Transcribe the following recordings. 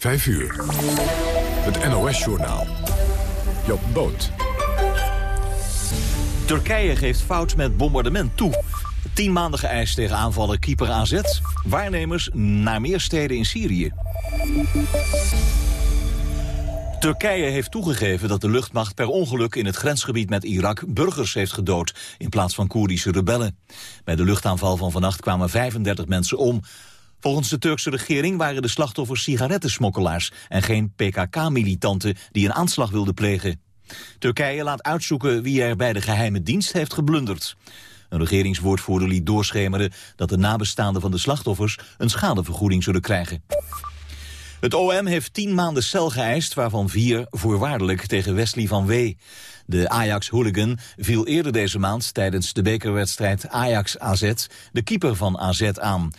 5 uur. Het NOS-journaal. Job Boot. Turkije geeft fout met bombardement toe. Tien maanden geëist tegen aanvallen keeper AZ. Waarnemers naar meer steden in Syrië. Turkije heeft toegegeven dat de luchtmacht per ongeluk in het grensgebied met Irak burgers heeft gedood in plaats van Koerdische rebellen. Bij de luchtaanval van vannacht kwamen 35 mensen om. Volgens de Turkse regering waren de slachtoffers sigarettensmokkelaars en geen PKK-militanten die een aanslag wilden plegen. Turkije laat uitzoeken wie er bij de geheime dienst heeft geblunderd. Een regeringswoordvoerder liet doorschemeren dat de nabestaanden van de slachtoffers een schadevergoeding zullen krijgen. Het OM heeft tien maanden cel geëist, waarvan vier voorwaardelijk tegen Wesley van Wee. De Ajax-hooligan viel eerder deze maand tijdens de bekerwedstrijd Ajax-AZ de keeper van AZ aan.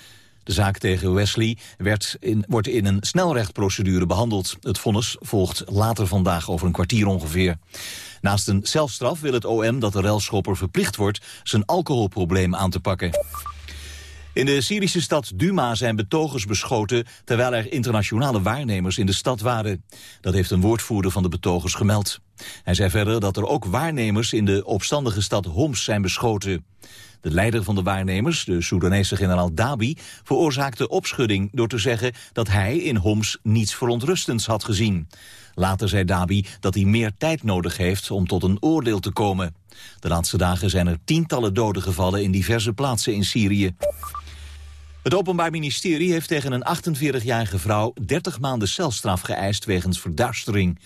De zaak tegen Wesley werd in, wordt in een snelrechtprocedure behandeld. Het vonnis volgt later vandaag over een kwartier ongeveer. Naast een celstraf wil het OM dat de relschopper verplicht wordt zijn alcoholprobleem aan te pakken. In de Syrische stad Duma zijn betogers beschoten... terwijl er internationale waarnemers in de stad waren. Dat heeft een woordvoerder van de betogers gemeld. Hij zei verder dat er ook waarnemers in de opstandige stad Homs zijn beschoten. De leider van de waarnemers, de Soedanese generaal Dabi... veroorzaakte opschudding door te zeggen dat hij in Homs niets verontrustends had gezien. Later zei Dabi dat hij meer tijd nodig heeft om tot een oordeel te komen. De laatste dagen zijn er tientallen doden gevallen in diverse plaatsen in Syrië. Het Openbaar Ministerie heeft tegen een 48-jarige vrouw 30 maanden celstraf geëist wegens verduistering.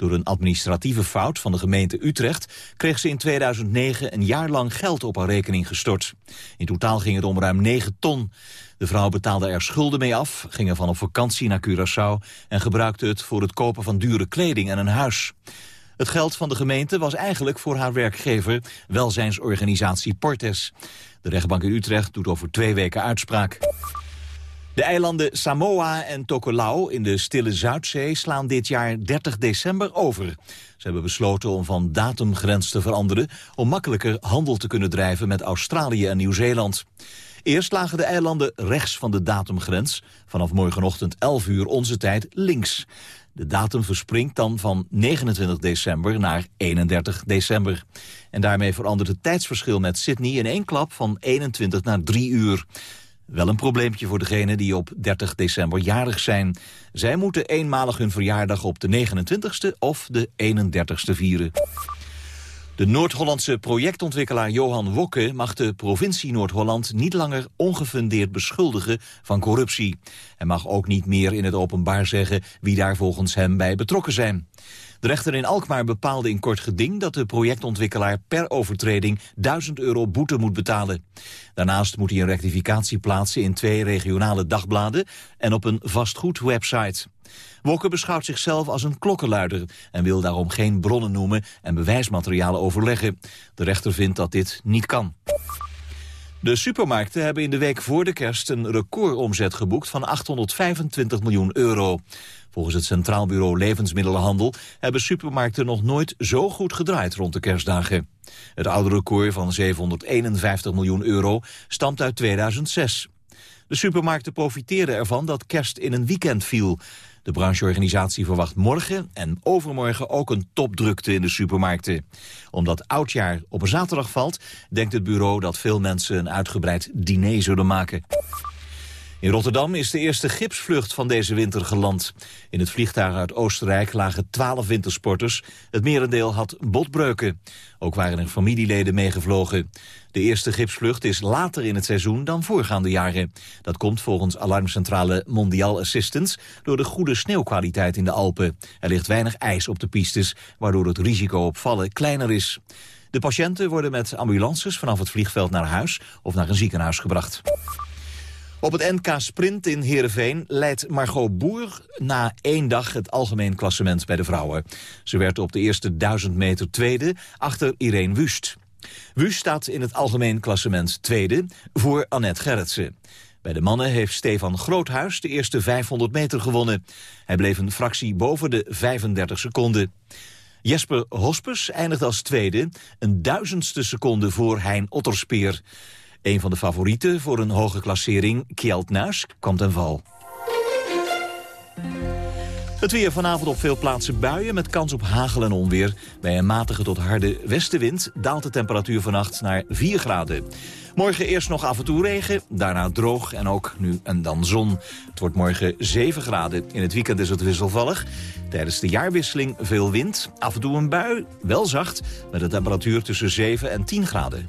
Door een administratieve fout van de gemeente Utrecht kreeg ze in 2009 een jaar lang geld op haar rekening gestort. In totaal ging het om ruim 9 ton. De vrouw betaalde er schulden mee af, ging ervan op vakantie naar Curaçao en gebruikte het voor het kopen van dure kleding en een huis. Het geld van de gemeente was eigenlijk voor haar werkgever, welzijnsorganisatie Portes. De rechtbank in Utrecht doet over twee weken uitspraak. De eilanden Samoa en Tokelau in de stille Zuidzee slaan dit jaar 30 december over. Ze hebben besloten om van datumgrens te veranderen... om makkelijker handel te kunnen drijven met Australië en Nieuw-Zeeland. Eerst lagen de eilanden rechts van de datumgrens. Vanaf morgenochtend 11 uur onze tijd links. De datum verspringt dan van 29 december naar 31 december. En daarmee verandert het tijdsverschil met Sydney in één klap van 21 naar 3 uur. Wel een probleempje voor degenen die op 30 december jarig zijn. Zij moeten eenmalig hun verjaardag op de 29ste of de 31ste vieren. De Noord-Hollandse projectontwikkelaar Johan Wokke mag de provincie Noord-Holland niet langer ongefundeerd beschuldigen van corruptie. Hij mag ook niet meer in het openbaar zeggen wie daar volgens hem bij betrokken zijn. De rechter in Alkmaar bepaalde in kort geding dat de projectontwikkelaar per overtreding 1000 euro boete moet betalen. Daarnaast moet hij een rectificatie plaatsen in twee regionale dagbladen en op een vastgoedwebsite. Wokke beschouwt zichzelf als een klokkenluider en wil daarom geen bronnen noemen en bewijsmaterialen overleggen. De rechter vindt dat dit niet kan. De supermarkten hebben in de week voor de kerst een recordomzet geboekt van 825 miljoen euro. Volgens het Centraal Bureau Levensmiddelenhandel hebben supermarkten nog nooit zo goed gedraaid rond de kerstdagen. Het oude record van 751 miljoen euro stamt uit 2006. De supermarkten profiteerden ervan dat kerst in een weekend viel. De brancheorganisatie verwacht morgen en overmorgen ook een topdrukte in de supermarkten. Omdat oudjaar op een zaterdag valt, denkt het bureau dat veel mensen een uitgebreid diner zullen maken. In Rotterdam is de eerste gipsvlucht van deze winter geland. In het vliegtuig uit Oostenrijk lagen twaalf wintersporters. Het merendeel had botbreuken. Ook waren er familieleden meegevlogen. De eerste gipsvlucht is later in het seizoen dan voorgaande jaren. Dat komt volgens alarmcentrale Mondial Assistance... door de goede sneeuwkwaliteit in de Alpen. Er ligt weinig ijs op de pistes, waardoor het risico op vallen kleiner is. De patiënten worden met ambulances vanaf het vliegveld naar huis... of naar een ziekenhuis gebracht. Op het NK Sprint in Heerenveen leidt Margot Boer na één dag het algemeen klassement bij de vrouwen. Ze werd op de eerste duizend meter tweede achter Irene Wust. Wust staat in het algemeen klassement tweede voor Annette Gerritsen. Bij de mannen heeft Stefan Groothuis de eerste 500 meter gewonnen. Hij bleef een fractie boven de 35 seconden. Jesper Hospes eindigt als tweede, een duizendste seconde voor Hein Otterspeer. Een van de favorieten voor een hoge klassering, Kjeld Nuis, kwam ten val. Het weer vanavond op veel plaatsen buien met kans op hagel en onweer. Bij een matige tot harde westenwind daalt de temperatuur vannacht naar 4 graden. Morgen eerst nog af en toe regen, daarna droog en ook nu en dan zon. Het wordt morgen 7 graden. In het weekend is het wisselvallig. Tijdens de jaarwisseling veel wind, af en toe een bui, wel zacht... met een temperatuur tussen 7 en 10 graden.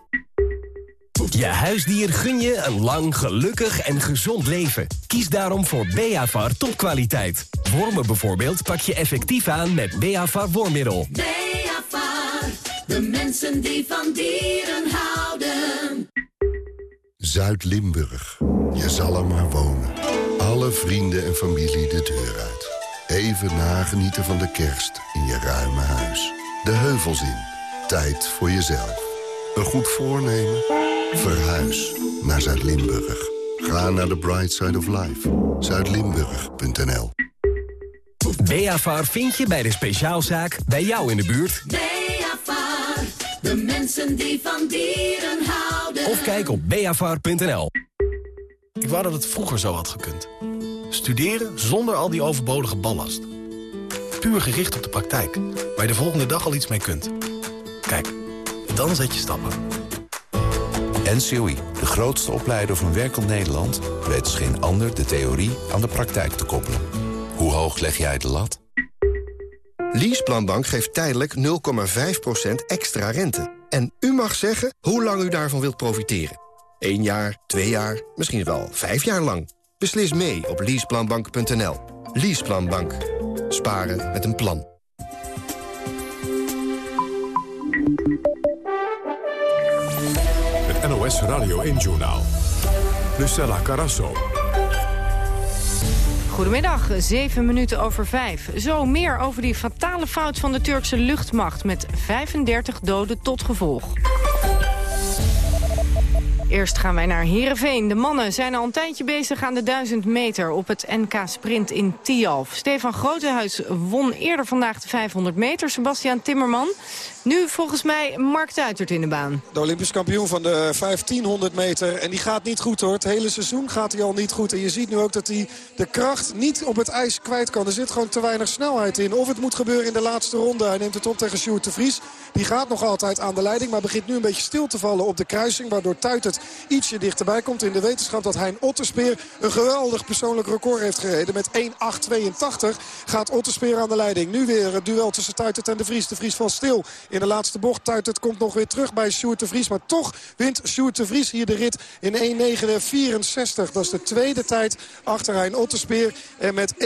Je huisdier gun je een lang, gelukkig en gezond leven. Kies daarom voor Beavar topkwaliteit. Wormen bijvoorbeeld pak je effectief aan met Beavar wormmiddel. Beavar, de mensen die van dieren houden. Zuid-Limburg, je zal er maar wonen. Alle vrienden en familie de deur uit. Even nagenieten van de kerst in je ruime huis. De heuvels in, tijd voor jezelf. Een goed voornemen? Verhuis naar Zuid-Limburg. Ga naar de Bright Side of Life. Zuidlimburg.nl Beavar vind je bij de speciaalzaak bij jou in de buurt. Beavar, de mensen die van dieren houden. Of kijk op beavar.nl. Ik wou dat het vroeger zo had gekund. Studeren zonder al die overbodige ballast. Puur gericht op de praktijk, waar je de volgende dag al iets mee kunt. Kijk, dan zet je stappen. NCOI, de grootste opleider van werkend Nederland... weet als geen ander de theorie aan de praktijk te koppelen. Hoe hoog leg jij de lat? Leaseplanbank geeft tijdelijk 0,5% extra rente. En u mag zeggen hoe lang u daarvan wilt profiteren. 1 jaar, 2 jaar, misschien wel 5 jaar lang. Beslis mee op leaseplanbank.nl. Leaseplanbank. Sparen met een plan. Radio 1-journaal. Lucella Carasso. Goedemiddag, 7 minuten over 5. Zo meer over die fatale fout van de Turkse luchtmacht... met 35 doden tot gevolg. Eerst gaan wij naar Heerenveen. De mannen zijn al een tijdje bezig aan de 1000 meter op het NK Sprint in Tialf. Stefan Grotehuis won eerder vandaag de 500 meter. Sebastian Timmerman. Nu volgens mij Mark Tuitert in de baan. De Olympisch kampioen van de 1500 meter. En die gaat niet goed hoor. Het hele seizoen gaat hij al niet goed. En je ziet nu ook dat hij de kracht niet op het ijs kwijt kan. Er zit gewoon te weinig snelheid in. Of het moet gebeuren in de laatste ronde. Hij neemt het op tegen Sjoerd de Vries. Die gaat nog altijd aan de leiding. Maar begint nu een beetje stil te vallen op de kruising. Waardoor Tuitert ietsje dichterbij komt in de wetenschap dat Hein Otterspeer een geweldig persoonlijk record heeft gereden. Met 1.882 gaat Otterspeer aan de leiding. Nu weer het duel tussen Tuitert en de Vries. De Vries valt stil in de laatste bocht. Tuitert komt nog weer terug bij Sjoerd de Vries. Maar toch wint Sjoerd de Vries hier de rit in 1.964. Dat is de tweede tijd achter Hein Otterspeer. En met 1.0977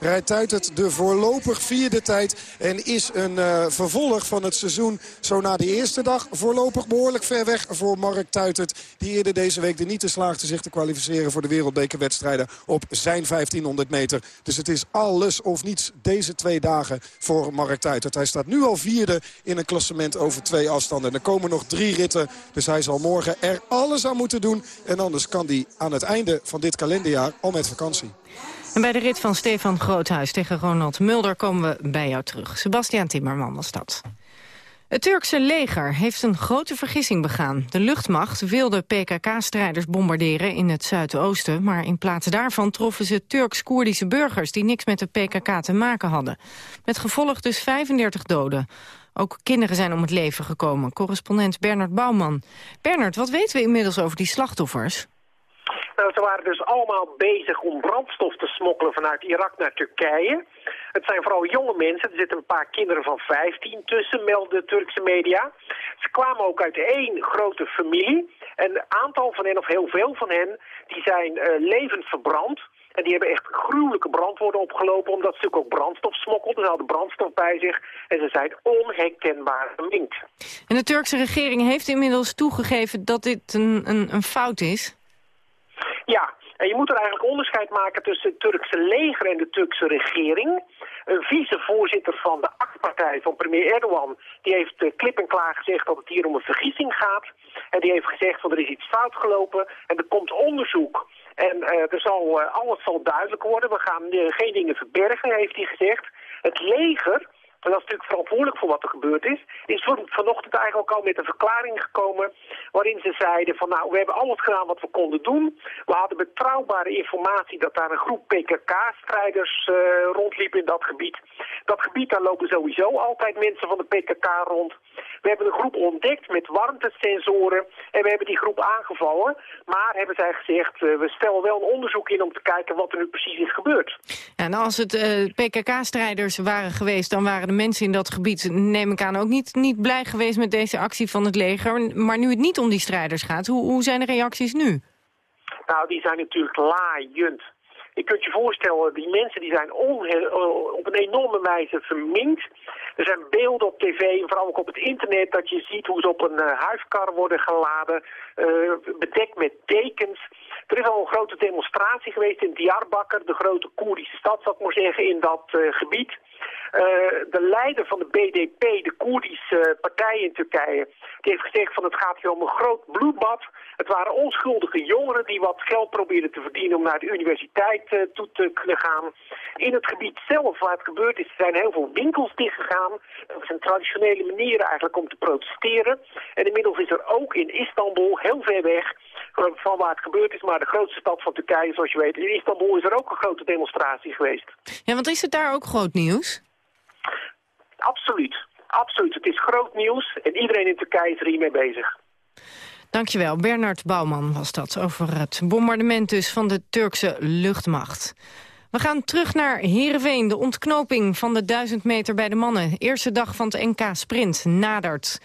rijdt Tuitert de voorlopig vierde tijd. En is een uh, vervolg van het seizoen zo na de eerste dag voorlopig behoorlijk ver weg voor Mark Tuitert. Die eerder deze week er niet te slaagde zich te kwalificeren voor de wereldbekerwedstrijden op zijn 1500 meter. Dus het is alles of niets deze twee dagen voor Mark Tuitert. Hij staat nu al vierde in een klassement over twee afstanden. er komen nog drie ritten, dus hij zal morgen er alles aan moeten doen. En anders kan hij aan het einde van dit kalenderjaar al met vakantie. En bij de rit van Stefan Groothuis tegen Ronald Mulder komen we bij jou terug. Sebastian Timmerman was dat. Het Turkse leger heeft een grote vergissing begaan. De luchtmacht wilde PKK-strijders bombarderen in het zuidoosten... maar in plaats daarvan troffen ze Turks-Koerdische burgers... die niks met de PKK te maken hadden. Met gevolg dus 35 doden. Ook kinderen zijn om het leven gekomen. Correspondent Bernard Bouwman. Bernard, wat weten we inmiddels over die slachtoffers? Nou, ze waren dus allemaal bezig om brandstof te smokkelen vanuit Irak naar Turkije. Het zijn vooral jonge mensen. Er zitten een paar kinderen van 15 tussen, melden Turkse media. Ze kwamen ook uit één grote familie. En een aantal van hen, of heel veel van hen, die zijn uh, levend verbrand. En die hebben echt gruwelijke brandwoorden opgelopen, omdat ze ook brandstof smokkelden. Ze hadden brandstof bij zich en ze zijn onherkenbaar geminkt. En de Turkse regering heeft inmiddels toegegeven dat dit een, een, een fout is? Ja, En je moet er eigenlijk onderscheid maken tussen het Turkse leger en de Turkse regering. Een vicevoorzitter van de AK-partij van premier Erdogan... die heeft uh, klip en klaar gezegd dat het hier om een vergissing gaat. En die heeft gezegd van er is iets fout gelopen en er komt onderzoek. En uh, er zal, uh, alles zal duidelijk worden. We gaan geen dingen verbergen, heeft hij gezegd. Het leger en dat is natuurlijk verantwoordelijk voor wat er gebeurd is, is vanochtend eigenlijk al met een verklaring gekomen waarin ze zeiden van nou, we hebben alles gedaan wat we konden doen. We hadden betrouwbare informatie dat daar een groep PKK-strijders uh, rondliep in dat gebied. Dat gebied, daar lopen sowieso altijd mensen van de PKK rond. We hebben een groep ontdekt met warmtesensoren en we hebben die groep aangevallen. Maar hebben zij gezegd, uh, we stellen wel een onderzoek in om te kijken wat er nu precies is gebeurd. En als het uh, PKK-strijders waren geweest, dan waren mensen in dat gebied, neem ik aan, ook niet, niet blij geweest met deze actie van het leger. Maar nu het niet om die strijders gaat, hoe, hoe zijn de reacties nu? Nou, die zijn natuurlijk laaiend. Je kunt je voorstellen, die mensen die zijn op een enorme wijze verminkt. Er zijn beelden op tv, en vooral ook op het internet, dat je ziet hoe ze op een uh, huiskar worden geladen, uh, bedekt met dekens. Er is al een grote demonstratie geweest in Diyarbakir, de grote Koerdische stad, zou ik maar zeggen, in dat uh, gebied. Uh, de leider van de BDP, de Koerdische partij in Turkije, die heeft gezegd van het gaat hier om een groot bloedbad. Het waren onschuldige jongeren die wat geld probeerden te verdienen om naar de universiteit toe te kunnen gaan. In het gebied zelf waar het gebeurd is, zijn heel veel winkels dichtgegaan. Dat zijn traditionele manieren eigenlijk om te protesteren. En inmiddels is er ook in Istanbul, heel ver weg, van waar het gebeurd is, maar de grootste stad van Turkije, zoals je weet, in Istanbul is er ook een grote demonstratie geweest. Ja, want is het daar ook groot nieuws? Absoluut. Absoluut. Het is groot nieuws en iedereen in Turkije is er hiermee bezig. Dankjewel. Bernard Bouwman was dat over het bombardement dus van de Turkse luchtmacht. We gaan terug naar Heerenveen. De ontknoping van de 1000 meter bij de mannen. Eerste dag van het NK Sprint nadert.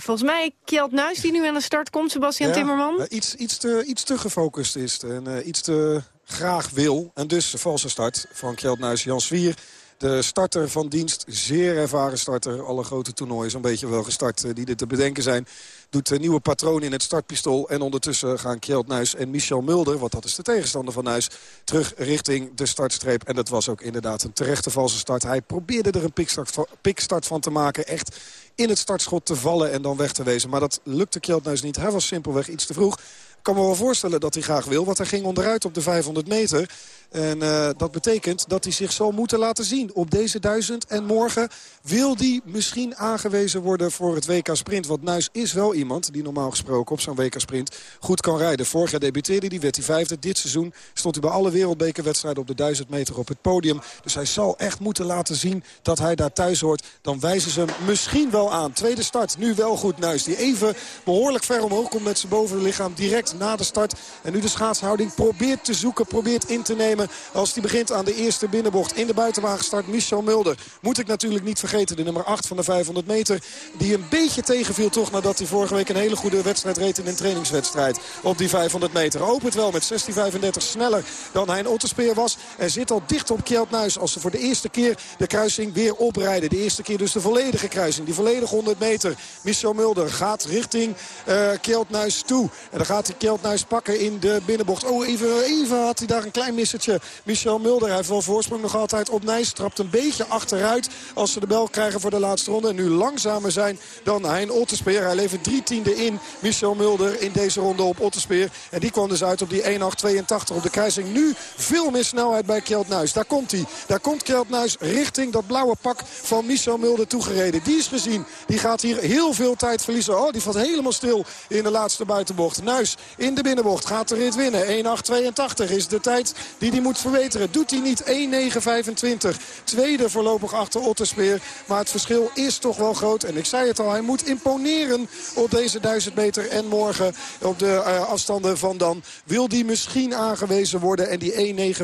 Volgens mij Kjeld Nuis die nu aan de start komt, Sebastian ja, Timmerman. iets, iets, te, iets te gefocust is en uh, iets te graag wil. En dus de valse start van Kjeld Nuis, Jan Zwier de starter van dienst, zeer ervaren starter. Alle grote toernooien zo'n beetje wel gestart die er te bedenken zijn. Doet een nieuwe patroon in het startpistool. En ondertussen gaan Kjeld Nuis en Michel Mulder, want dat is de tegenstander van Nuis, terug richting de startstreep. En dat was ook inderdaad een terechte valse start. Hij probeerde er een pikstart, pikstart van te maken. Echt in het startschot te vallen en dan weg te wezen. Maar dat lukte Kjeld Nuis niet. Hij was simpelweg iets te vroeg. Ik kan me wel voorstellen dat hij graag wil. Want hij ging onderuit op de 500 meter. En uh, dat betekent dat hij zich zal moeten laten zien op deze duizend. En morgen wil hij misschien aangewezen worden voor het WK Sprint. Want Nuis is wel iemand die normaal gesproken op zo'n WK Sprint goed kan rijden. Vorig jaar debuteerde hij, werd hij vijfde. Dit seizoen stond hij bij alle wereldbekerwedstrijden op de 1000 meter op het podium. Dus hij zal echt moeten laten zien dat hij daar thuis hoort. Dan wijzen ze hem misschien wel aan. Tweede start, nu wel goed Nuis. Die even behoorlijk ver omhoog komt met zijn bovenlichaam direct na de start. En nu de schaatshouding probeert te zoeken, probeert in te nemen als hij begint aan de eerste binnenbocht. In de buitenwagen start Michel Mulder. Moet ik natuurlijk niet vergeten, de nummer 8 van de 500 meter. Die een beetje tegenviel toch nadat hij vorige week een hele goede wedstrijd reed in een trainingswedstrijd. Op die 500 meter. Opent wel met 16.35 sneller dan Hein Otterspeer was. En zit al dicht op Kjeld Nuis als ze voor de eerste keer de kruising weer oprijden. De eerste keer dus de volledige kruising. Die volledige 100 meter. Michel Mulder gaat richting uh, Kjeld Nuis toe. En dan gaat hij Kjeld Nuis pakken in de binnenbocht. Oh, even, even had hij daar een klein missertje. Michel Mulder. Hij heeft wel voorsprong nog altijd op Nijs. Trapt een beetje achteruit als ze de bel krijgen voor de laatste ronde. En nu langzamer zijn dan Hein Otterspeer. Hij levert drie tiende in. Michel Mulder in deze ronde op Otterspeer. En die kwam dus uit op die 1.882 op de kruising. Nu veel meer snelheid bij Kjeld Nuis. Daar komt hij. Daar komt Kjeld Nuis richting dat blauwe pak van Michel Mulder toegereden. Die is gezien. Die gaat hier heel veel tijd verliezen. Oh, die valt helemaal stil in de laatste buitenbocht. Nuis in de binnenbocht gaat de rit winnen. 1.882 is de tijd die hij moet verbeteren. Doet hij niet 1.9.25. Tweede voorlopig achter Otterspeer. Maar het verschil is toch wel groot. En ik zei het al, hij moet imponeren op deze 1000 meter. En morgen op de uh, afstanden van dan wil die misschien aangewezen worden. En die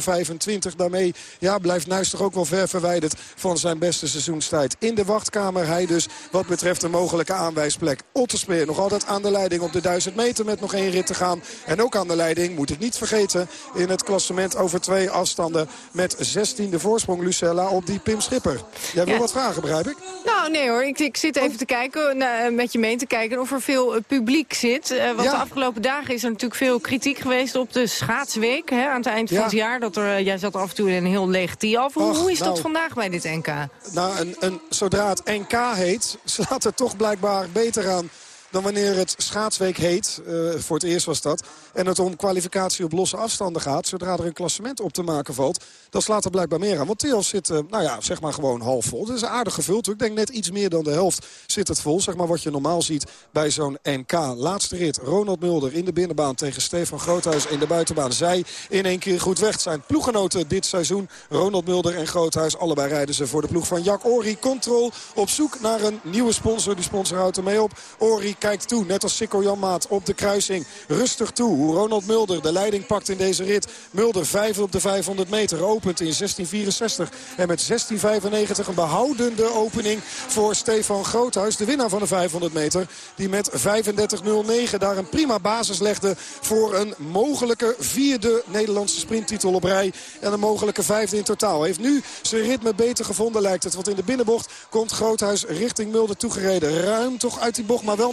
1.9.25 daarmee ja, blijft Nuis toch ook wel ver verwijderd van zijn beste seizoenstijd. In de wachtkamer hij dus wat betreft een mogelijke aanwijsplek. Otterspeer nog altijd aan de leiding op de 1000 meter met nog één rit te gaan. En ook aan de leiding, moet ik niet vergeten, in het klassement over twee afstanden met 16 de voorsprong Lucella op die Pim Schipper. Jij wil Ja. wat vragen, begrijp ik? Nou, nee hoor. Ik, ik zit even te kijken, nou, met je mee te kijken of er veel eh, publiek zit. Eh, want Ja. de afgelopen dagen is er natuurlijk veel kritiek geweest op de schaatsweek. Hè, aan het eind van Ja. het jaar. Dat er, eh, jij zat af en toe in een heel leeg Tialf. Hoe, Och, hoe is dat nou. vandaag bij dit NK? Nou, een, een, zodra het NK heet, slaat het toch blijkbaar beter aan dan wanneer het schaatsweek heet. Eh, voor het eerst was dat. En het om kwalificatie op losse afstanden gaat. Zodra er een klassement op te maken valt, dan slaat er blijkbaar meer aan. Want Theos zit, eh, nou ja, zeg maar gewoon half vol. Het is aardig gevuld. Ik denk net iets meer dan de helft zit het vol. Zeg maar wat je normaal ziet bij zo'n NK. Laatste rit, Ronald Mulder in de binnenbaan tegen Stefan Groothuis in de buitenbaan. Zij in één keer goed weg. Zijn ploeggenoten dit seizoen. Ronald Mulder en Groothuis, allebei rijden ze voor de ploeg van Jack Ori. Control op zoek naar een nieuwe sponsor. Die sponsor houdt ermee op. Ori kijkt toe, net als Sikko Jan Maat op de kruising. Rustig toe, hoe Ronald Mulder de leiding pakt in deze rit. Mulder vijf op de 500 meter, opent in 1664. En met 1695 een behoudende opening voor Stefan Groothuis. De winnaar van de 500 meter. Die met 35.09 daar een prima basis legde voor een mogelijke vierde Nederlandse sprinttitel op rij. En een mogelijke vijfde in totaal. Heeft nu zijn ritme beter gevonden lijkt het. Want in de binnenbocht komt Groothuis richting Mulder toegereden. Ruim toch uit die bocht, maar wel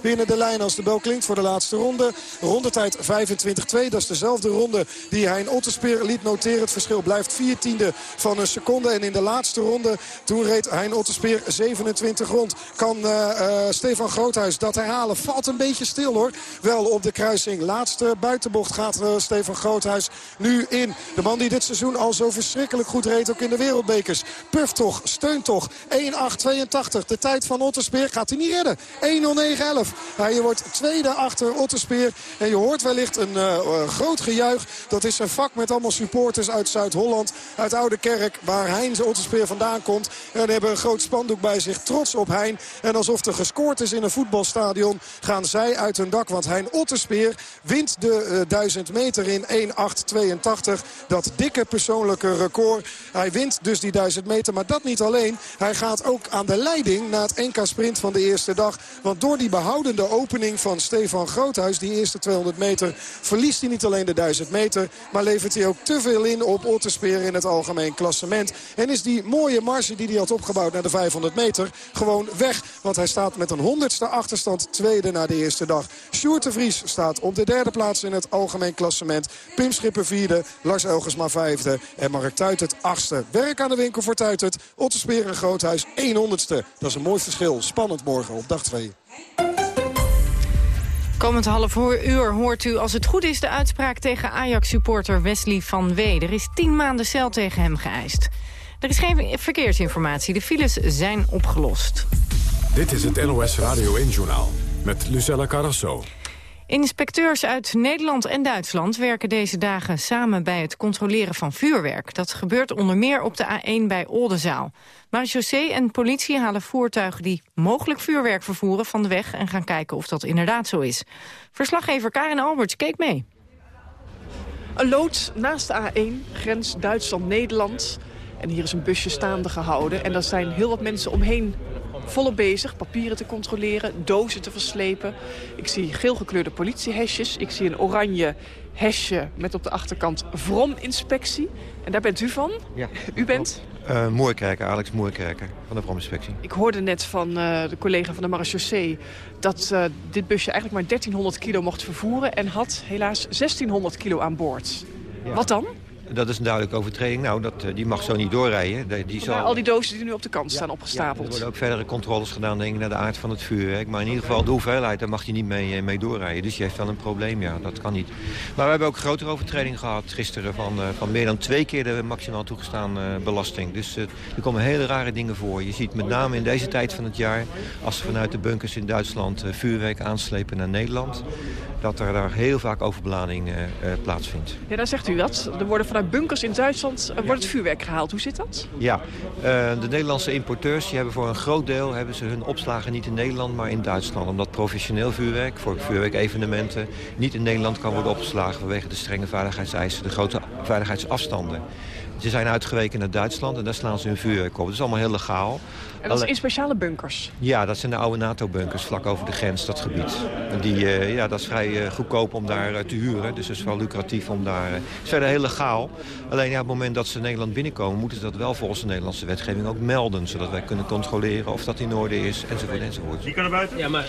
binnen de lijn als de bel klinkt voor de laatste ronde. Rondetijd 25-2, dat is dezelfde ronde die Hein Otterspeer liet noteren. Het verschil blijft vier tiende van een seconde. En in de laatste ronde, toen reed Hein Otterspeer 27 rond. Kan eh, eh, Stefan Groothuis dat herhalen? Valt een beetje stil hoor. Wel op de kruising. Laatste buitenbocht gaat eh, Stefan Groothuis nu in. De man die dit seizoen al zo verschrikkelijk goed reed, ook in de wereldbekers. Puff toch, steun toch. 1.882. De tijd van Otterspeer gaat hij niet redden. 1.09.11. Hij wordt tweede achter Otterspeer. En je hoort wellicht een eh, eh, groot gejuich. Dat is een vak met allemaal supporters uit Zuid-Holland. Uit Oude Kerk, waar Hein Otterspeer vandaan komt. En hebben een groot spandoek bij zich. Trots op Hein. En alsof er gescoord is in een voetbalstadion gaan zij uit hun dak. Want Hein Otterspeer wint de eh, 1000 meter in 1.882. Dat dikke persoonlijke record. Hij wint dus die 1000 meter. Maar dat niet alleen. Hij gaat ook aan de leiding na het NK Sprint van de eerste dag. Want door die behoudende opening van Stefan Groothuis... die eerste 200 meter verliest hij niet alleen de 1000 meter... maar levert hij ook te veel in op Otterspeer in het algemeen klassement. En is die mooie marge die hij had opgebouwd naar de 500 meter gewoon weg. Want hij staat met een honderdste achterstand tweede na de eerste dag. Sjoerd de Vries staat op de derde plaats in het algemeen klassement. Pim Schipper vierde, Lars Elgersma vijfde en Mark Tuitert achtste. Werk aan de winkel voor Tuitert, Otterspeer en Groothuis 100ste. Dat is een mooi verschil. Spannend morgen op dag 2. Komend half uur hoort u, als het goed is, de uitspraak tegen Ajax-supporter Wesley van Wee. Er is tien maanden cel tegen hem geëist. Er is geen verkeersinformatie. De files zijn opgelost. Dit is het NOS Radio 1-journaal met Lucella Carrasso. Inspecteurs uit Nederland en Duitsland werken deze dagen samen bij het controleren van vuurwerk. Dat gebeurt onder meer op de A1 bij Oldenzaal. Marechaussee en politie halen voertuigen die mogelijk vuurwerk vervoeren van de weg en gaan kijken of dat inderdaad zo is. Verslaggever Karin Alberts keek mee. Een loods naast de A1, grens Duitsland-Nederland. En hier is een busje staande gehouden. En daar zijn heel wat mensen omheen volop bezig. Papieren te controleren, dozen te verslepen. Ik zie geel gekleurde politiehesjes. Ik zie een oranje hesje met op de achterkant Vrom-inspectie. En daar bent u van? Ja. U bent? Uh, Moerkerker, Alex Moerkerker van de Brominspectie. Ik hoorde net van uh, de collega van de marechaussee... dat uh, dit busje eigenlijk maar 1300 kilo mocht vervoeren... en had helaas 1600 kilo aan boord. Ja. Wat dan? Dat is een duidelijke overtreding. Nou, dat, die mag zo niet doorrijden. Die, die zal... al die dozen die nu op de kant staan opgestapeld. Ja, er worden ook verdere controles gedaan denk ik, naar de aard van het vuurwerk. Maar in ieder geval de hoeveelheid, daar mag je niet mee, mee doorrijden. Dus je heeft wel een probleem, ja. Dat kan niet. Maar we hebben ook grotere overtreding gehad gisteren... van, uh, van meer dan twee keer de maximaal toegestaan uh, belasting. Dus uh, er komen hele rare dingen voor. Je ziet met name in deze tijd van het jaar... als ze vanuit de bunkers in Duitsland vuurwerk aanslepen naar Nederland dat er daar heel vaak overbelading uh, uh, plaatsvindt. Ja, daar zegt u dat. Er worden vanuit bunkers in Duitsland uh, wordt het vuurwerk gehaald. Hoe zit dat? Ja, de Nederlandse importeurs die hebben voor een groot deel hebben ze hun opslagen niet in Nederland, maar in Duitsland. Omdat professioneel vuurwerk voor vuurwerkevenementen niet in Nederland kan worden opgeslagen vanwege de strenge veiligheidseisen, de grote veiligheidsafstanden. Ze zijn uitgeweken naar Duitsland en daar slaan ze hun vuurwerk op. Dat is allemaal heel legaal. En dat is in speciale bunkers? Ja, dat zijn de oude NATO-bunkers vlak over de grens, dat gebied. Die, uh, ja, dat is vrij vrij goedkoop om daar te huren. Dus het is wel lucratief om daar... het is verder heel legaal. Alleen ja, op het moment dat ze Nederland binnenkomen... moeten ze dat wel volgens de Nederlandse wetgeving ook melden. Zodat wij kunnen controleren of dat in orde is, enzovoort, enzovoort. Die kan er buiten? Ja, maar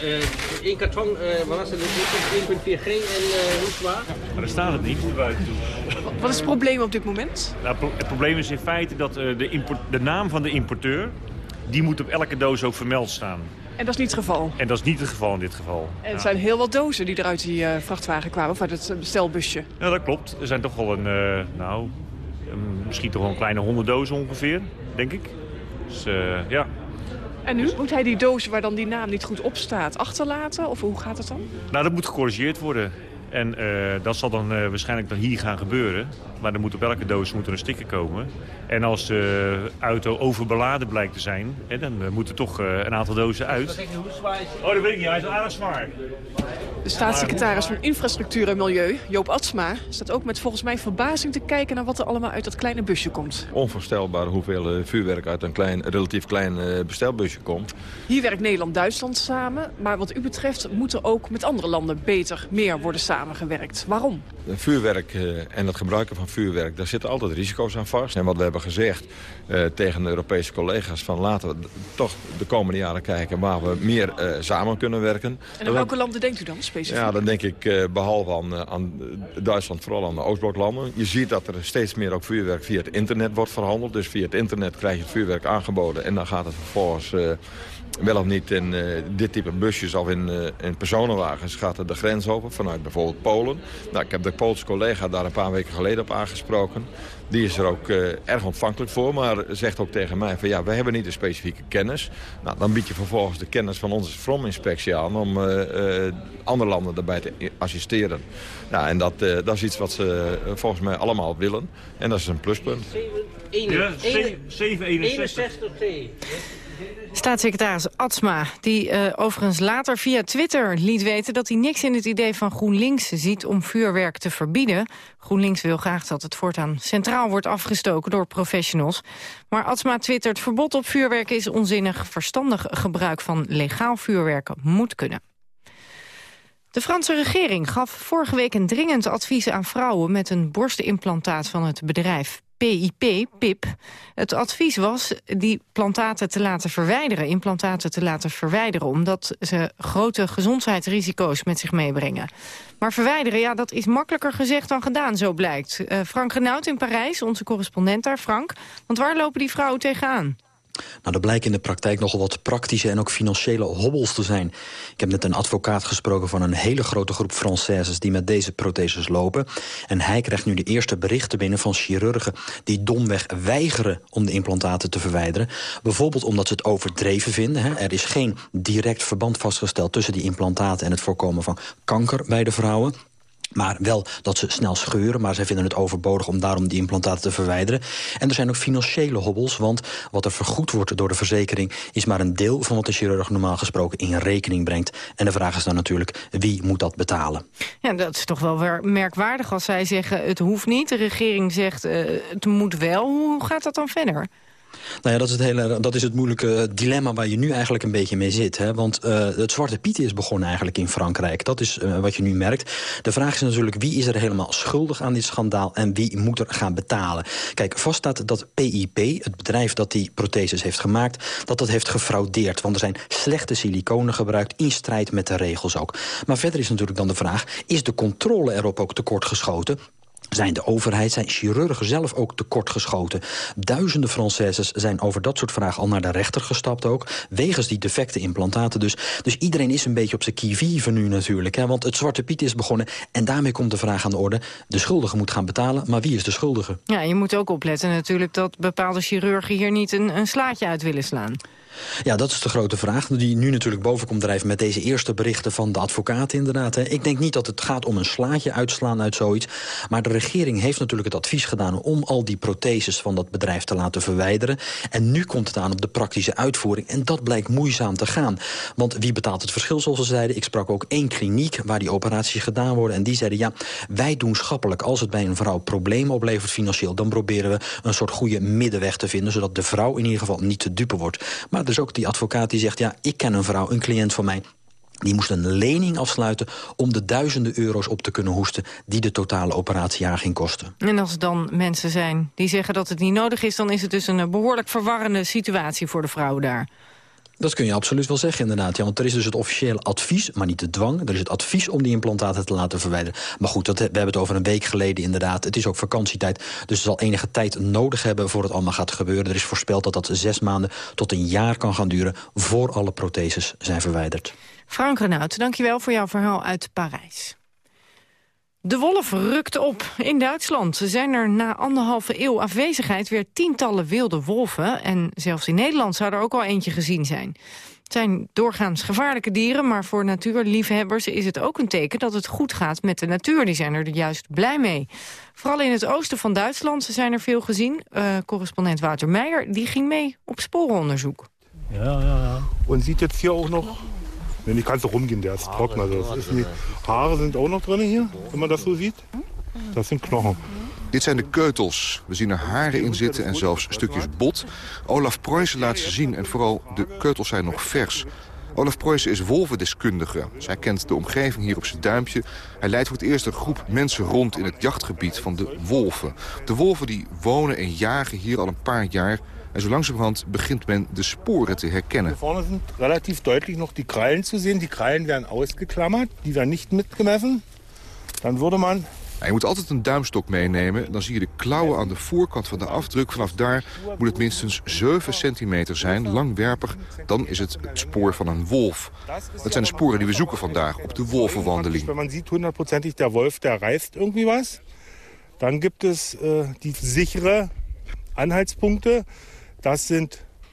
één karton, wat was het? 1,4 geen en hoe zwaar? Maar daar staat het niet, buiten toe. Wat is het probleem op dit moment? Nou, het probleem is in feite dat de, import, de naam van de importeur... die moet op elke doos ook vermeld staan. En dat is niet het geval? En dat is niet het geval in dit geval. En er zijn heel wat dozen die er uit die uh, vrachtwagen kwamen, of uit het bestelbusje. Ja, dat klopt. Er zijn toch wel een, uh, nou, misschien toch wel een kleine honderd dozen ongeveer, denk ik. Dus uh, ja. En nu? Moet hij die dozen waar dan die naam niet goed op staat achterlaten? Of hoe gaat het dan? Nou, dat moet gecorrigeerd worden. En uh, dat zal dan uh, waarschijnlijk dan hier gaan gebeuren. Maar er moet op elke doos moet er een sticker komen. En als de auto overbeladen blijkt te zijn, hè, dan uh, moeten toch een aantal dozen uit. Oh, dat weet ik niet. Hij is aardig zwaar. De staatssecretaris van Infrastructuur en Milieu, Joop Atsma... staat ook met volgens mij verbazing te kijken naar wat er allemaal uit dat kleine busje komt. Onvoorstelbaar hoeveel vuurwerk uit een klein, relatief klein bestelbusje komt. Hier werkt Nederland-Duitsland samen. Maar wat u betreft moet er ook met andere landen beter meer worden samengewerkt. Waarom? Vuurwerk en het gebruiken van vuurwerk, daar zitten altijd risico's aan vast. En wat we hebben gezegd tegen de Europese collega's... van laten we toch de komende jaren kijken waar we meer samen kunnen werken. En aan welke landen denkt u dan Ja, dan denk ik uh, behalve aan, aan, Duitsland, vooral aan de Oostbloklanden. Je ziet dat er steeds meer ook vuurwerk via het internet wordt verhandeld. Dus via het internet krijg je het vuurwerk aangeboden en dan gaat het vervolgens wel of niet in dit type busjes of in, uh, in personenwagens gaat er de grens over vanuit bijvoorbeeld Polen. Nou, ik heb de Poolse collega daar een paar weken geleden op aangesproken. Die is er ook uh, erg ontvankelijk voor, maar zegt ook tegen mij van ja, we hebben niet de specifieke kennis. Nou, dan bied je vervolgens de kennis van onze From-inspectie aan om andere landen daarbij te assisteren. Nou, en dat, dat is iets wat ze volgens mij allemaal willen. En dat is een pluspunt. 761. Staatssecretaris Atsma, die uh, overigens later via Twitter liet weten... dat hij niks in het idee van GroenLinks ziet om vuurwerk te verbieden. GroenLinks wil graag dat het voortaan centraal wordt afgestoken door professionals. Maar Atsma twittert, verbod op vuurwerk is onzinnig. Verstandig gebruik van legaal vuurwerk moet kunnen. De Franse regering gaf vorige week een dringend advies aan vrouwen... met een borstenimplantaat van het bedrijf PIP, PIP. Het advies was die plantaten te laten verwijderen, implantaten te laten verwijderen, omdat ze grote gezondheidsrisico's met zich meebrengen. Maar verwijderen, ja, dat is makkelijker gezegd dan gedaan, zo blijkt. Uh, Frank Renaud in Parijs, onze correspondent daar, Frank. Want waar lopen die vrouwen tegenaan? Nou, er blijken in de praktijk nogal wat praktische en ook financiële hobbels te zijn. Ik heb net een advocaat gesproken van een hele grote groep Françaises... die met deze protheses lopen. En hij krijgt nu de eerste berichten binnen van chirurgen... die domweg weigeren om de implantaten te verwijderen. Bijvoorbeeld omdat ze het overdreven vinden. Hè. Er is geen direct verband vastgesteld tussen die implantaten... en het voorkomen van kanker bij de vrouwen. Maar wel dat ze snel scheuren, maar zij vinden het overbodig om daarom die implantaten te verwijderen. En er zijn ook financiële hobbels, want wat er vergoed wordt door de verzekering is maar een deel van wat de chirurg normaal gesproken in rekening brengt. En de vraag is dan natuurlijk, wie moet dat betalen? Ja, dat is toch wel weer merkwaardig als zij zeggen het hoeft niet. De regering zegt uh, het moet wel. Hoe gaat dat dan verder? Nou ja, dat is het, hele, dat is het moeilijke dilemma waar je nu eigenlijk een beetje mee zit. Hè? Want uh, het Zwarte Piet is begonnen eigenlijk in Frankrijk. Dat is uh, wat je nu merkt. De vraag is natuurlijk wie is er helemaal schuldig aan dit schandaal... en wie moet er gaan betalen. Kijk, vast staat dat PIP, het bedrijf dat die protheses heeft gemaakt... dat dat heeft gefraudeerd. Want er zijn slechte siliconen gebruikt in strijd met de regels ook. Maar verder is natuurlijk dan de vraag... is de controle erop ook tekort geschoten? Zijn de overheid, zijn chirurgen zelf ook tekortgeschoten. Duizenden Françaises zijn over dat soort vragen al naar de rechter gestapt ook. Wegens die defecte implantaten dus. Dus iedereen is een beetje op zijn kivive nu natuurlijk. Hè, want het Zwarte Piet is begonnen. En daarmee komt de vraag aan de orde. De schuldige moet gaan betalen, maar wie is de schuldige? Ja, je moet ook opletten natuurlijk dat bepaalde chirurgen hier niet een, een slaatje uit willen slaan. Ja, dat is de grote vraag die nu natuurlijk boven komt drijven... met deze eerste berichten van de advocaat inderdaad. Ik denk niet dat het gaat om een slaatje uitslaan uit zoiets. Maar de regering heeft natuurlijk het advies gedaan... om al die protheses van dat bedrijf te laten verwijderen. En nu komt het aan op de praktische uitvoering. En dat blijkt moeizaam te gaan. Want wie betaalt het verschil, zoals ze zeiden? Ik sprak ook één kliniek waar die operaties gedaan worden. En die zeiden, ja, wij doen schappelijk. Als het bij een vrouw problemen oplevert financieel... dan proberen we een soort goede middenweg te vinden... zodat de vrouw in ieder geval niet te dupe wordt. Maar is ook die advocaat die zegt... ja, ik ken een vrouw, een cliënt van mij Die moest een lening afsluiten om de duizenden euro's op te kunnen hoesten... die de totale operatie haar ging kosten. En als dan mensen zijn die zeggen dat het niet nodig is... dan is het dus een behoorlijk verwarrende situatie voor de vrouwen daar. Dat kun je absoluut wel zeggen, inderdaad. Ja, want er is dus het officiële advies, maar niet de dwang. Er is het advies om die implantaten te laten verwijderen. Maar goed, dat, we hebben het over een week geleden inderdaad. Het is ook vakantietijd, dus het zal enige tijd nodig hebben... voor het allemaal gaat gebeuren. Er is voorspeld dat dat zes maanden tot een jaar kan gaan duren... voor alle protheses zijn verwijderd. Frank Renaud, dankjewel voor jouw verhaal uit Parijs. De wolf rukt op in Duitsland. Ze zijn er na anderhalve eeuw afwezigheid weer tientallen wilde wolven. En zelfs in Nederland zou er ook al eentje gezien zijn. Het zijn doorgaans gevaarlijke dieren, maar voor natuurliefhebbers is het ook een teken dat het goed gaat met de natuur. Die zijn er juist blij mee. Vooral in het oosten van Duitsland zijn er veel gezien. Uh, correspondent Wouter Meijer die ging mee op sporenonderzoek. Ja, ja, ja. En ziet het hier ook nog Nee, die kannst du rumgehen, der ist trocken. Also das ist nicht, Haare sind auch noch drin hier, wenn man das so sieht. Dat zijn knochen. Dit zijn de keutels. We zien er haren in zitten en zelfs stukjes bot. Olaf Preußen laat ze zien en vooral de keutels zijn nog vers. Olaf Preußen is wolvendeskundige. Zij kent de omgeving hier op zijn duimpje. Hij leidt voor het eerst een groep mensen rond in het jachtgebied van de wolven. De wolven die wonen en jagen hier al een paar jaar en zo langzamerhand begint men de sporen te herkennen. Vorne sind relatief deutlich noch die Krallen zu sehen. Die Krallen werden ausgeklammert, die werden nicht mitgemessen. Dan würde man je moet altijd een duimstok meenemen. Dan zie je de klauwen aan de voorkant van de afdruk. Vanaf daar moet het minstens 7 centimeter zijn, langwerpig. Dan is het het spoor van een wolf. Dat zijn de sporen die we zoeken vandaag op de wolvenwandeling. Wenn man ziet hundertprozentig, der Wolf, der reißt irgendwie was. Dan gibt es uh, die sichere Anhaltspunkte. Dat zijn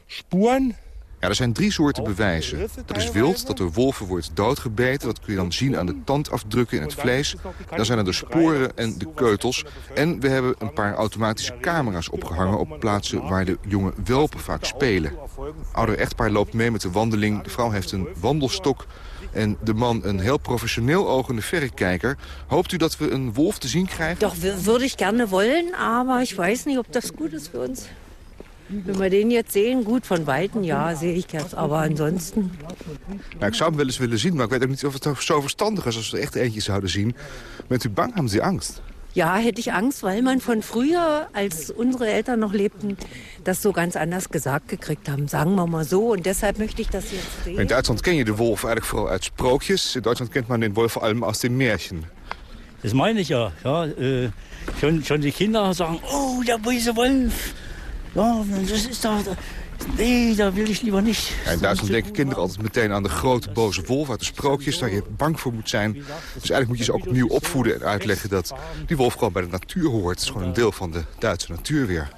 sporen. Ja, er zijn drie soorten bewijzen. Er is wild, dat door wolven wordt doodgebeten. Dat kun je dan zien aan de tandafdrukken in het vlees. Dan zijn er de sporen en de keutels. En we hebben een paar automatische camera's opgehangen... op plaatsen waar de jonge welpen vaak spelen. Ouder echtpaar loopt mee met de wandeling. De vrouw heeft een wandelstok. En de man een heel professioneel ogende verrekijker. Hoopt u dat we een wolf te zien krijgen? Doch, würde ich gerne wollen, aber ich weiß niet of dat goed is voor ons. Wenn wir den jetzt sehen, gut, von Weitem ja, sehe ich das. Aber ansonsten... Nou, ik zou hem wel eens willen zien, maar ik weet ook niet of het zo verstandig is als we echt eentje zouden zien. Bent u bang? Haben Sie Angst? Ja, hätte ich Angst, weil man von früher, als unsere Eltern noch lebten, das so ganz anders gesagt gekriegt haben. Sagen wir mal so. Und deshalb möchte ich das jetzt sehen. In Duitsland ken je de wolf eigenlijk vooral uit sprookjes. In Duitsland kent man den Wolf vor allem aus den Märchen. Das meine ich ja. ja äh, schon, schon die Kinder sagen, oh, der böse Wolf. Ja, dat is toch... Nee, dat wil ik liever niet. in Duitsland denken kinderen altijd meteen aan de grote boze wolf uit de sprookjes... waar je bang voor moet zijn. Dus eigenlijk moet je ze ook opnieuw opvoeden en uitleggen... dat die wolf gewoon bij de natuur hoort. Het is gewoon een deel van de Duitse natuur weer.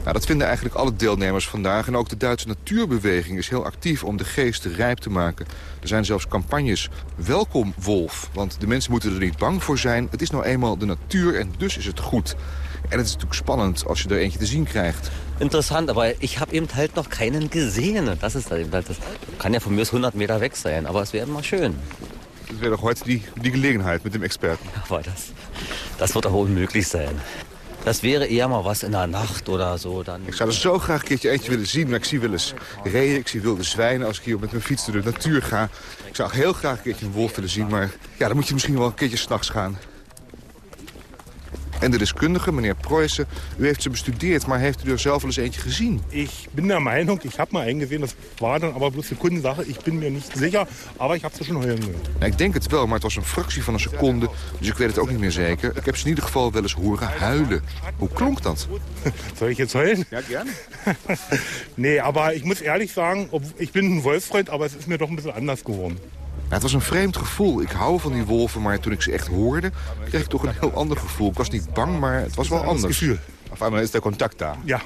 Nou, dat vinden eigenlijk alle deelnemers vandaag. En ook de Duitse natuurbeweging is heel actief om de geesten rijp te maken. Er zijn zelfs campagnes. Welkom, wolf. Want de mensen moeten er niet bang voor zijn. Het is nou eenmaal de natuur en dus is het goed. En het is natuurlijk spannend als je er eentje te zien krijgt. Interessant, aber ich habe eben halt noch keinen gesehen. Das ist halt das. Kann ja von mir 100 Meter weg sein, aber es wäre mal schön. Das wäre doch heute die, die Gelegenheit mit dem Experten. Aber das, das wird unmöglich sein. Das wäre eher mal was in der Nacht oder. Dan... Ik zou er zo graag een keertje eentje willen zien, maar ik zie wel eens reeën, ik zie wilde zwijnen als ik hier met mijn fiets door de natuur ga. Ik zou heel graag een keertje een wolf willen zien, maar ja, dan moet je misschien wel een keertje s'nachts gaan. En de deskundige, meneer Preußen, u heeft ze bestudeerd, maar heeft u er zelf wel eens eentje gezien? Ik ben der Meinung, ik heb maar één gezien. Dat war dan aber bloß eine Kundensache. Ik ben mir niet zeker, aber ik heb ze schon heulen. Nou, ik denk het wel, maar het was een fractie van een seconde, dus ik weet het ook niet meer zeker. Ik heb ze in ieder geval wel eens horen huilen. Hoe klonk dat? Zal ik jetzt heulen? Ja, gerne. nee, aber ich muss ehrlich sagen, ich bin ein Wolfsfreund, aber es ist mir doch ein bisschen anders geworden het was een vreemd gevoel. Ik hou van die wolven, maar toen ik ze echt hoorde... kreeg ik toch een heel ander gevoel. Ik was niet bang, maar het was wel anders. Of einmal is er contact daar. Ja.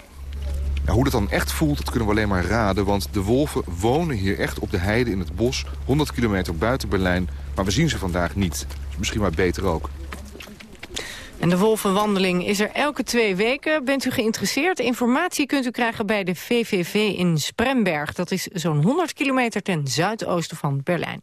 hoe dat dan echt voelt, dat kunnen we alleen maar raden. Want de wolven wonen hier echt op de heide in het bos. 100 kilometer buiten Berlijn. Maar we zien ze vandaag niet. Dus misschien maar beter ook. En de wolvenwandeling is er elke twee weken. Bent u geïnteresseerd? Informatie kunt u krijgen bij de VVV in Spremberg. Dat is zo'n 100 kilometer ten zuidoosten van Berlijn.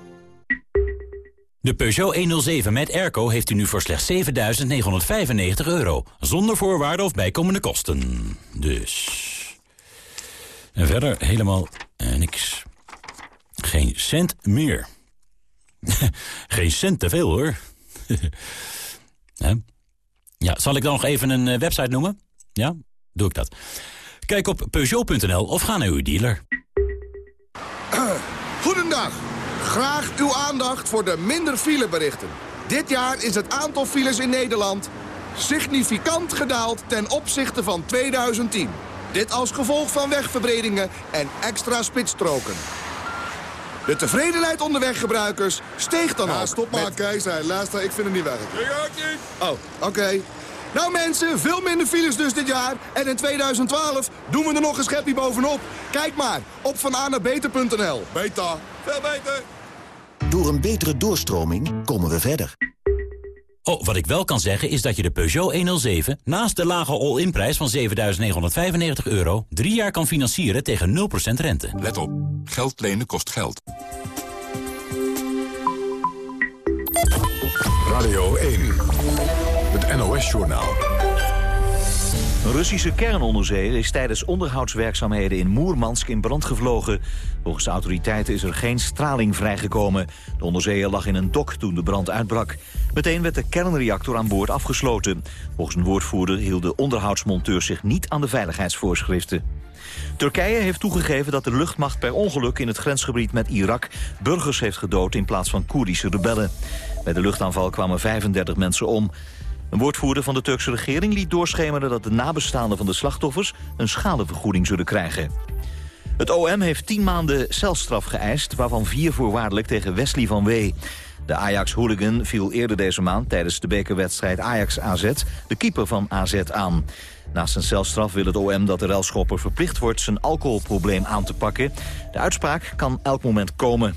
De Peugeot 107 met airco heeft u nu voor slechts 7.995 euro. Zonder voorwaarden of bijkomende kosten. Dus... En verder helemaal eh, niks. Geen cent meer. Geen cent te veel, hoor. ja, zal ik dan nog even een eh, website noemen? Ja, doe ik dat. Kijk op Peugeot.nl of ga naar uw dealer. Goedendag. Graag uw aandacht voor de minder fileberichten. Dit jaar is het aantal files in Nederland significant gedaald ten opzichte van 2010. Dit als gevolg van wegverbredingen en extra spitsstroken. De tevredenheid onder weggebruikers steeg dan Ja, ook. stop maar, met- Kees. Luister, ik vind het niet werken. Ik ook niet. Oh, oké. Nou mensen, veel minder files dus dit jaar. En in 2012 doen we er nog een schepje bovenop. Kijk maar, op vananabeter.nl. Beter. Veel beter. Door een betere doorstroming komen we verder. Oh, wat ik wel kan zeggen is dat je de Peugeot 107... naast de lage all-in-prijs van 7.995 euro... drie jaar kan financieren tegen 0% rente. Let op. Geld lenen kost geld. Radio 1. NOS-journaal. Een Russische kernonderzeeër is tijdens onderhoudswerkzaamheden in Moermansk in brand gevlogen. Volgens de autoriteiten is er geen straling vrijgekomen. De onderzeeër lag in een dok toen de brand uitbrak. Meteen werd de kernreactor aan boord afgesloten. Volgens een woordvoerder hielden onderhoudsmonteurs zich niet aan de veiligheidsvoorschriften. Turkije heeft toegegeven dat de luchtmacht per ongeluk in het grensgebied met Irak burgers heeft gedood in plaats van Koerdische rebellen. Bij de luchtaanval kwamen 35 mensen om. Een woordvoerder van de Turkse regering liet doorschemeren dat de nabestaanden van de slachtoffers een schadevergoeding zullen krijgen. Het OM heeft 10 maanden celstraf geëist, waarvan vier voorwaardelijk tegen Wesley van Wee. De Ajax-hooligan viel eerder deze maand tijdens de bekerwedstrijd Ajax-AZ de keeper van AZ aan. Naast een celstraf wil het OM dat de relschopper verplicht wordt zijn alcoholprobleem aan te pakken. De uitspraak kan elk moment komen.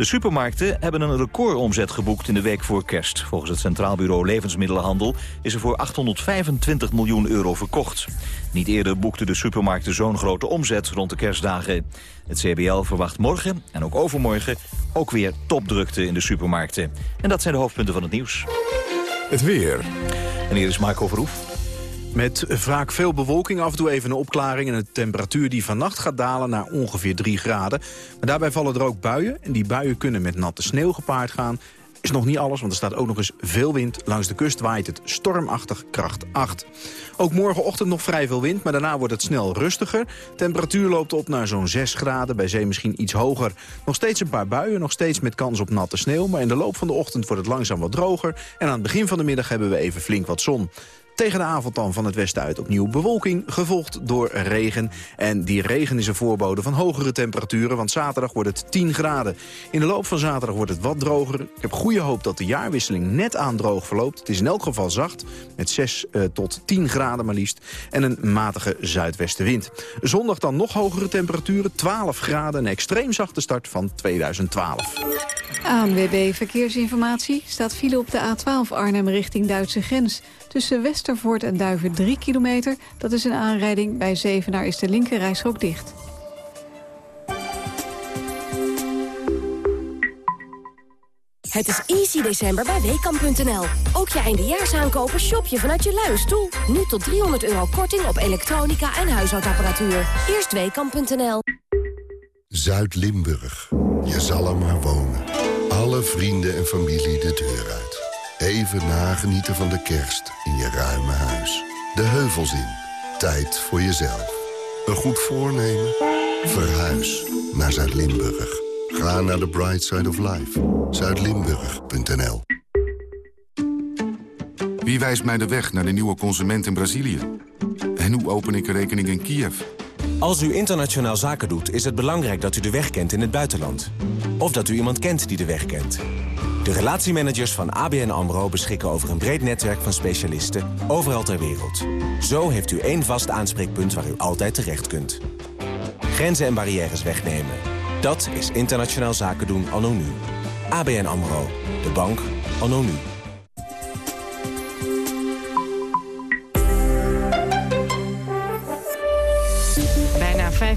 De supermarkten hebben een recordomzet geboekt in de week voor kerst. Volgens het Centraal Bureau Levensmiddelenhandel is er voor 825 miljoen euro verkocht. Niet eerder boekten de supermarkten zo'n grote omzet rond de kerstdagen. Het CBL verwacht morgen en ook overmorgen ook weer topdrukte in de supermarkten. En dat zijn de hoofdpunten van het nieuws. Het weer. En hier is Marco Verhoef. Met vaak veel bewolking, af en toe even een opklaring... en een temperatuur die vannacht gaat dalen naar ongeveer 3 graden. Maar daarbij vallen er ook buien. En die buien kunnen met natte sneeuw gepaard gaan. Is nog niet alles, want er staat ook nog eens veel wind. Langs de kust waait het stormachtig kracht 8. Ook morgenochtend nog vrij veel wind, maar daarna wordt het snel rustiger. Temperatuur loopt op naar zo'n 6 graden, bij zee misschien iets hoger. Nog steeds een paar buien, nog steeds met kans op natte sneeuw... maar in de loop van de ochtend wordt het langzaam wat droger... en aan het begin van de middag hebben we even flink wat zon. Tegen de avond dan van het westen uit opnieuw bewolking, gevolgd door regen. En die regen is een voorbode van hogere temperaturen, want zaterdag wordt het 10 graden. In de loop van zaterdag wordt het wat droger. Ik heb goede hoop dat de jaarwisseling net aan droog verloopt. Het is in elk geval zacht, met 6 eh, tot 10 graden maar liefst. En een matige zuidwestenwind. Zondag dan nog hogere temperaturen, 12 graden. Een extreem zachte start van 2012. ANWB Verkeersinformatie staat file op de A12 Arnhem richting Duitse grens. Tussen Westervoort en Duiven 3 kilometer. Dat is een aanrijding. Bij Zevenaar is de linkerrijstrook dicht. Het is easy december bij Weekamp.nl. Ook je eindejaarsaankopen shop je vanuit je luie stoel. Nu tot 300 euro korting op elektronica en huishoudapparatuur. Eerst Weekamp.nl. Zuid-Limburg. Je zal er maar wonen. Alle vrienden en familie de deur uit. Even nagenieten van de kerst in je ruime huis. De heuvels in. Tijd voor jezelf. Een goed voornemen? Verhuis naar Zuid-Limburg. Ga naar de Bright Side of Life. Zuidlimburg.nl Wie wijst mij de weg naar de nieuwe consument in Brazilië? En hoe open ik een rekening in Kiev? Als u internationaal zaken doet, is het belangrijk dat u de weg kent in het buitenland. Of dat u iemand kent die de weg kent. De relatiemanagers van ABN AMRO beschikken over een breed netwerk van specialisten overal ter wereld. Zo heeft u één vast aanspreekpunt waar u altijd terecht kunt. Grenzen en barrières wegnemen. Dat is internationaal zaken doen anno nu. ABN AMRO. De bank anno nu.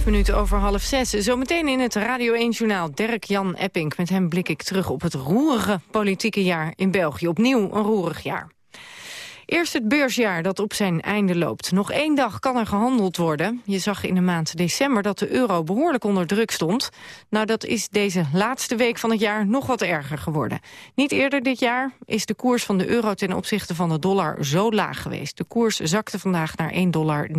Vijf minuten over half zes. Zometeen in het Radio 1-journaal Dirk-Jan Epping. Met hem blik ik terug op het roerige politieke jaar in België. Opnieuw een roerig jaar. Eerst het beursjaar dat op zijn einde loopt. Nog één dag kan er gehandeld worden. Je zag in de maand december dat de euro behoorlijk onder druk stond. Nou, dat is deze laatste week van het jaar nog wat erger geworden. Niet eerder dit jaar is de koers van de euro ten opzichte van de dollar zo laag geweest. De koers zakte vandaag naar 1,29 dollar.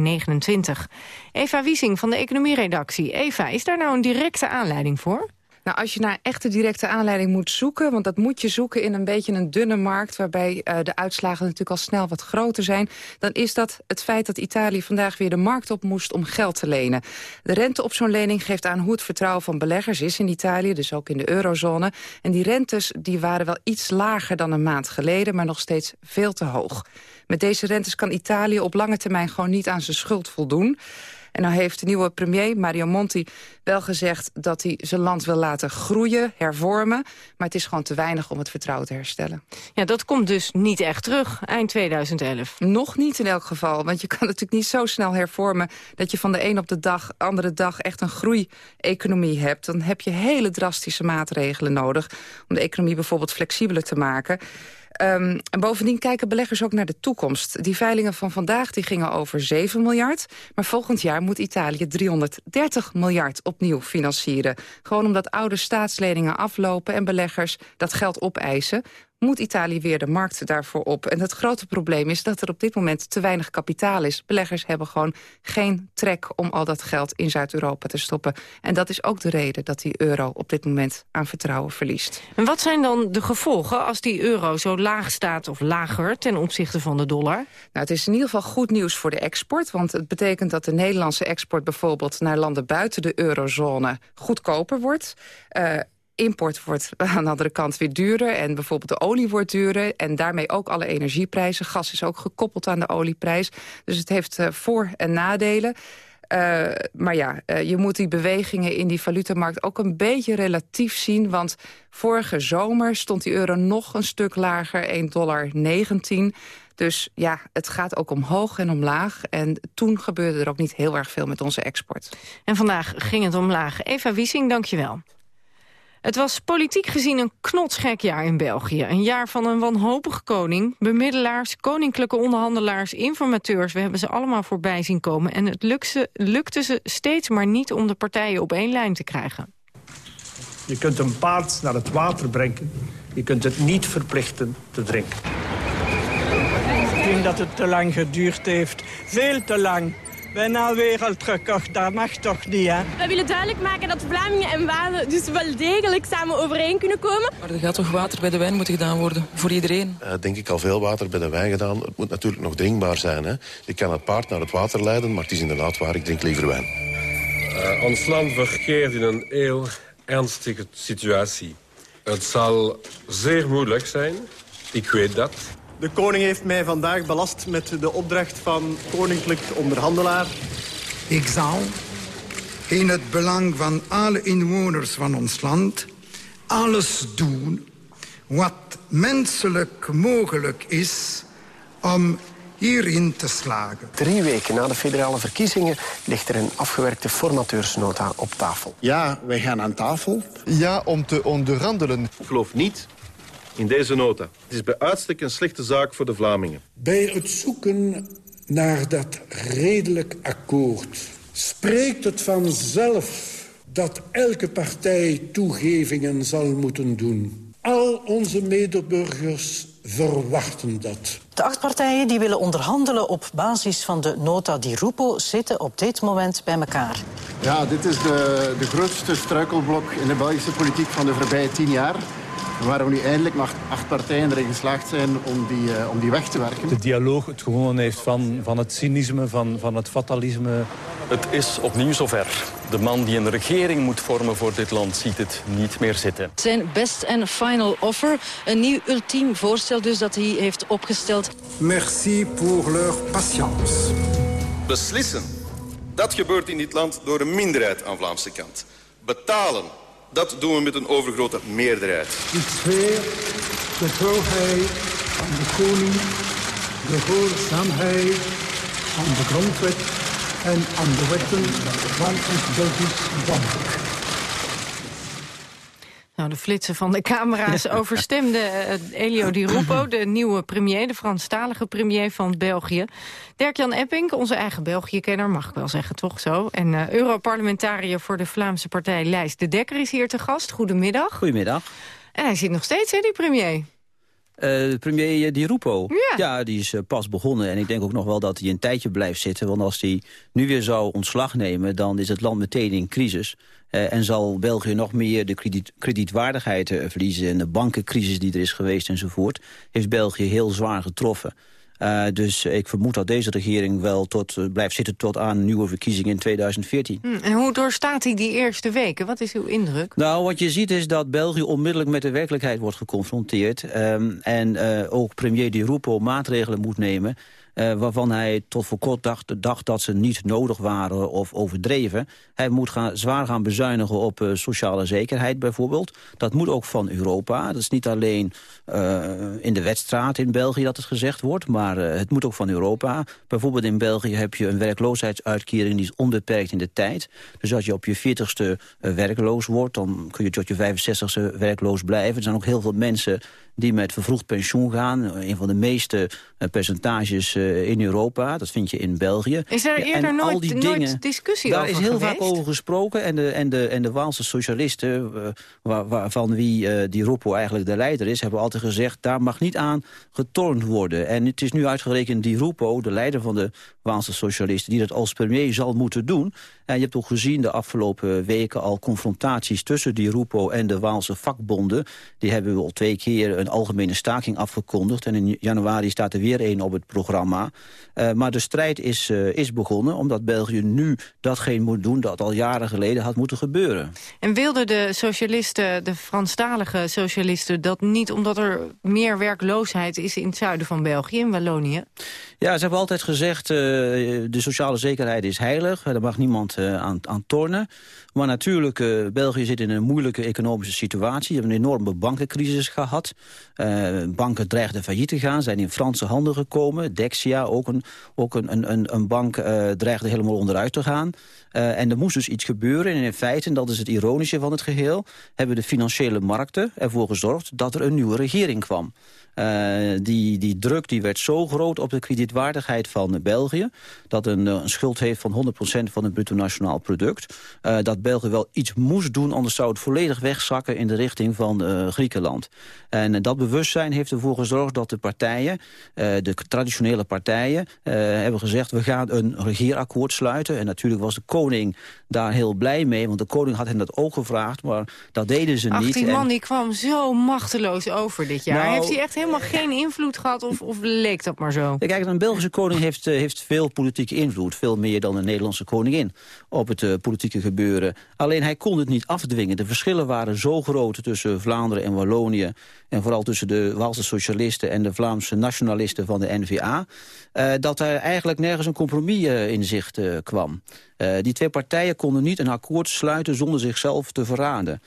Eva Wiesing van de economieredactie. Eva, is daar nou een directe aanleiding voor? Nou, als je naar echte directe aanleiding moet zoeken... want dat moet je zoeken in een beetje een dunne markt... waarbij uh, de uitslagen natuurlijk al snel wat groter zijn... dan is dat het feit dat Italië vandaag weer de markt op moest om geld te lenen. De rente op zo'n lening geeft aan hoe het vertrouwen van beleggers is in Italië... dus ook in de eurozone. En die rentes die waren wel iets lager dan een maand geleden... maar nog steeds veel te hoog. Met deze rentes kan Italië op lange termijn gewoon niet aan zijn schuld voldoen... En nou heeft de nieuwe premier, Mario Monti, wel gezegd... dat hij zijn land wil laten groeien, hervormen. Maar het is gewoon te weinig om het vertrouwen te herstellen. Ja, dat komt dus niet echt terug, eind 2011. Nog niet in elk geval, want je kan natuurlijk niet zo snel hervormen... dat je van de een op de dag, andere dag echt een groeieconomie hebt. Dan heb je hele drastische maatregelen nodig... om de economie bijvoorbeeld flexibeler te maken... Um, en bovendien kijken beleggers ook naar de toekomst. Die veilingen van vandaag die gingen over 7 miljard. Maar volgend jaar moet Italië 330 miljard opnieuw financieren. Gewoon omdat oude staatsleningen aflopen en beleggers dat geld opeisen moet Italië weer de markt daarvoor op. En het grote probleem is dat er op dit moment te weinig kapitaal is. Beleggers hebben gewoon geen trek om al dat geld in Zuid-Europa te stoppen. En dat is ook de reden dat die euro op dit moment aan vertrouwen verliest. En wat zijn dan de gevolgen als die euro zo laag staat of lager ten opzichte van de dollar? Nou, het is in ieder geval goed nieuws voor de export. Want het betekent dat de Nederlandse export bijvoorbeeld naar landen buiten de eurozone goedkoper wordt. Uh, import wordt aan de andere kant weer duurder. En bijvoorbeeld de olie wordt duurder. En daarmee ook alle energieprijzen. Gas is ook gekoppeld aan de olieprijs. Dus het heeft uh, voor- en nadelen. Uh, maar ja, uh, je moet die bewegingen in die valutamarkt ook een beetje relatief zien. Want vorige zomer stond die euro nog een stuk lager, 1,19 dollar. Dus ja, het gaat ook omhoog en omlaag. En toen gebeurde er ook niet heel erg veel met onze export. En vandaag ging het omlaag. Eva Wiesing, dank je wel. Het was politiek gezien een knotsgek jaar in België. Een jaar van een wanhopige koning, bemiddelaars, koninklijke onderhandelaars, informateurs. We hebben ze allemaal voorbij zien komen. En het lukte, lukte ze steeds maar niet om de partijen op één lijn te krijgen. Je kunt een paard naar het water brengen. Je kunt het niet verplichten te drinken. Ik denk dat het te lang geduurd heeft. Veel te lang bijna wereldgekocht. Dat mag toch niet, hè? We willen duidelijk maken dat Vlamingen en Walen dus wel degelijk samen overeen kunnen komen. Maar er gaat toch water bij de wijn moeten gedaan worden, voor iedereen? Uh, denk ik al veel water bij de wijn gedaan. Het moet natuurlijk nog drinkbaar zijn, hè? Je kan het paard naar het water leiden, maar het is inderdaad waar, ik drink liever wijn. Uh, ons land verkeert in een heel ernstige situatie. Het zal zeer moeilijk zijn, ik weet dat. De koning heeft mij vandaag belast met de opdracht van koninklijk onderhandelaar. Ik zal in het belang van alle inwoners van ons land alles doen wat menselijk mogelijk is om hierin te slagen. Drie weken na de federale verkiezingen ligt er een afgewerkte formateursnota op tafel. Ja, wij gaan aan tafel. Ja, om te onderhandelen. Ik geloof niet in deze nota. Het is bij uitstek een slechte zaak voor de Vlamingen. Bij het zoeken naar dat redelijk akkoord spreekt het vanzelf dat elke partij toegevingen zal moeten doen. Al onze medeburgers verwachten dat. De acht partijen die willen onderhandelen op basis van de nota di Rupo... zitten op dit moment bij elkaar. Ja, dit is de, de grootste struikelblok in de Belgische politiek van de voorbije tien jaar waar we nu eindelijk met acht partijen erin geslaagd zijn om die, uh, om die weg te werken. De dialoog het gewonnen heeft van, van het cynisme, van, van het fatalisme. Het is opnieuw zover. De man die een regering moet vormen voor dit land ziet het niet meer zitten. Zijn best en final offer, een nieuw ultiem voorstel dus dat hij heeft opgesteld. Merci pour leur patience. Beslissen, dat gebeurt in dit land door een minderheid aan Vlaamse kant. betalen. Dat doen we met een overgrote meerderheid. Ik zweer de volheid aan de koning, de gehoorzaamheid aan de grondwet en aan de wetten van het Belgisch Bank. Nou, de flitsen van de camera's overstemde uh, Elio Di Rupo... de nieuwe premier, de Franstalige premier van België. Dirk-Jan Epping, onze eigen België-kenner, mag ik wel zeggen, toch zo? En uh, Europarlementariër voor de Vlaamse partij Lijst de Dekker is hier te gast. Goedemiddag. Goedemiddag. En hij zit nog steeds, hè, die premier? Uh, premier Di Rupo. Ja. ja die is uh, pas begonnen. En ik denk ook nog wel dat hij een tijdje blijft zitten. Want als hij nu weer zou ontslag nemen... dan is het land meteen in crisis. Uh, en zal België nog meer de krediet, kredietwaardigheid verliezen. En de bankencrisis die er is geweest enzovoort... heeft België heel zwaar getroffen. Uh, dus ik vermoed dat deze regering wel tot, blijft zitten tot aan nieuwe verkiezingen in 2014. Hmm, en hoe doorstaat hij die eerste weken? Wat is uw indruk? Nou, wat je ziet is dat België onmiddellijk met de werkelijkheid wordt geconfronteerd. Um, en ook premier Di Rupo maatregelen moet nemen waarvan hij tot voor kort dacht, dat ze niet nodig waren of overdreven. Hij moet gaan, zwaar gaan bezuinigen op uh, sociale zekerheid bijvoorbeeld. Dat moet ook van Europa. Dat is niet alleen uh, in de wedstraat in België dat het gezegd wordt, maar het moet ook van Europa. Bijvoorbeeld in België heb je een werkloosheidsuitkering die is onbeperkt in de tijd. Dus als je op je 40ste werkloos wordt, dan kun je tot je 65ste werkloos blijven. Er zijn ook heel veel mensen die met vervroegd pensioen gaan. Een van de meeste uh, percentages uh, in Europa. Dat vind je in België. Is er eerder en nooit, al die dingen, discussie daar over is heel geweest? vaak over gesproken. En de, en de, en de Waalse socialisten, waar, waarvan wie die Rupo eigenlijk de leider is... hebben altijd gezegd, daar mag niet aan getornd worden. En het is nu uitgerekend die Rupo, de leider van de Waalse socialisten... die dat als premier zal moeten doen. En je hebt ook gezien de afgelopen weken al confrontaties... tussen die Rupo en de Waalse vakbonden. Die hebben we al twee keer een algemene staking afgekondigd. En in januari staat er weer een op het programma. Uh, maar de strijd is, uh, is begonnen omdat België nu datgene moet doen... dat al jaren geleden had moeten gebeuren. En wilden de socialisten, de Franstalige socialisten... dat niet omdat er meer werkloosheid is in het zuiden van België, in Wallonië? Ja, ze hebben altijd gezegd, uh, de sociale zekerheid is heilig. Daar mag niemand aan, aan tornen. Maar natuurlijk, uh, België zit in een moeilijke economische situatie. Ze hebben een enorme bankencrisis gehad. Uh, banken dreigden failliet te gaan, zijn in Franse handen gekomen. Dexia, ook een, ook een, een, een bank, uh, dreigde helemaal onderuit te gaan. En er moest dus iets gebeuren. En in feite, en dat is het ironische van het geheel... hebben de financiële markten ervoor gezorgd dat er een nieuwe regering kwam. Die, die druk die werd zo groot op de kredietwaardigheid van België... dat een, een schuld heeft van 100% van het bruto nationaal product... Uh, dat België wel iets moest doen, anders zou het volledig wegzakken... in de richting van uh, Griekenland. En dat bewustzijn heeft ervoor gezorgd dat de partijen... de traditionele partijen hebben gezegd... we gaan een regeerakkoord sluiten. En natuurlijk was de koning daar heel blij mee... want de koning had hen dat ook gevraagd, maar dat deden ze niet. die man en... die kwam zo machteloos over dit jaar. Nou, heeft hij echt helemaal geen invloed gehad of, of leek dat maar zo? Kijk, een Belgische koning heeft, heeft veel politieke invloed. Veel meer dan een Nederlandse koningin op het uh, politieke gebeuren. Alleen hij kon het niet afdwingen. De verschillen waren zo groot tussen Vlaanderen en Wallonië... en vooral tussen de Waalse socialisten en de Vlaamse nationalisten van de N-VA... Uh, dat er eigenlijk nergens een compromis in zicht kwam. die twee partijen konden niet een akkoord sluiten zonder zichzelf te verraden.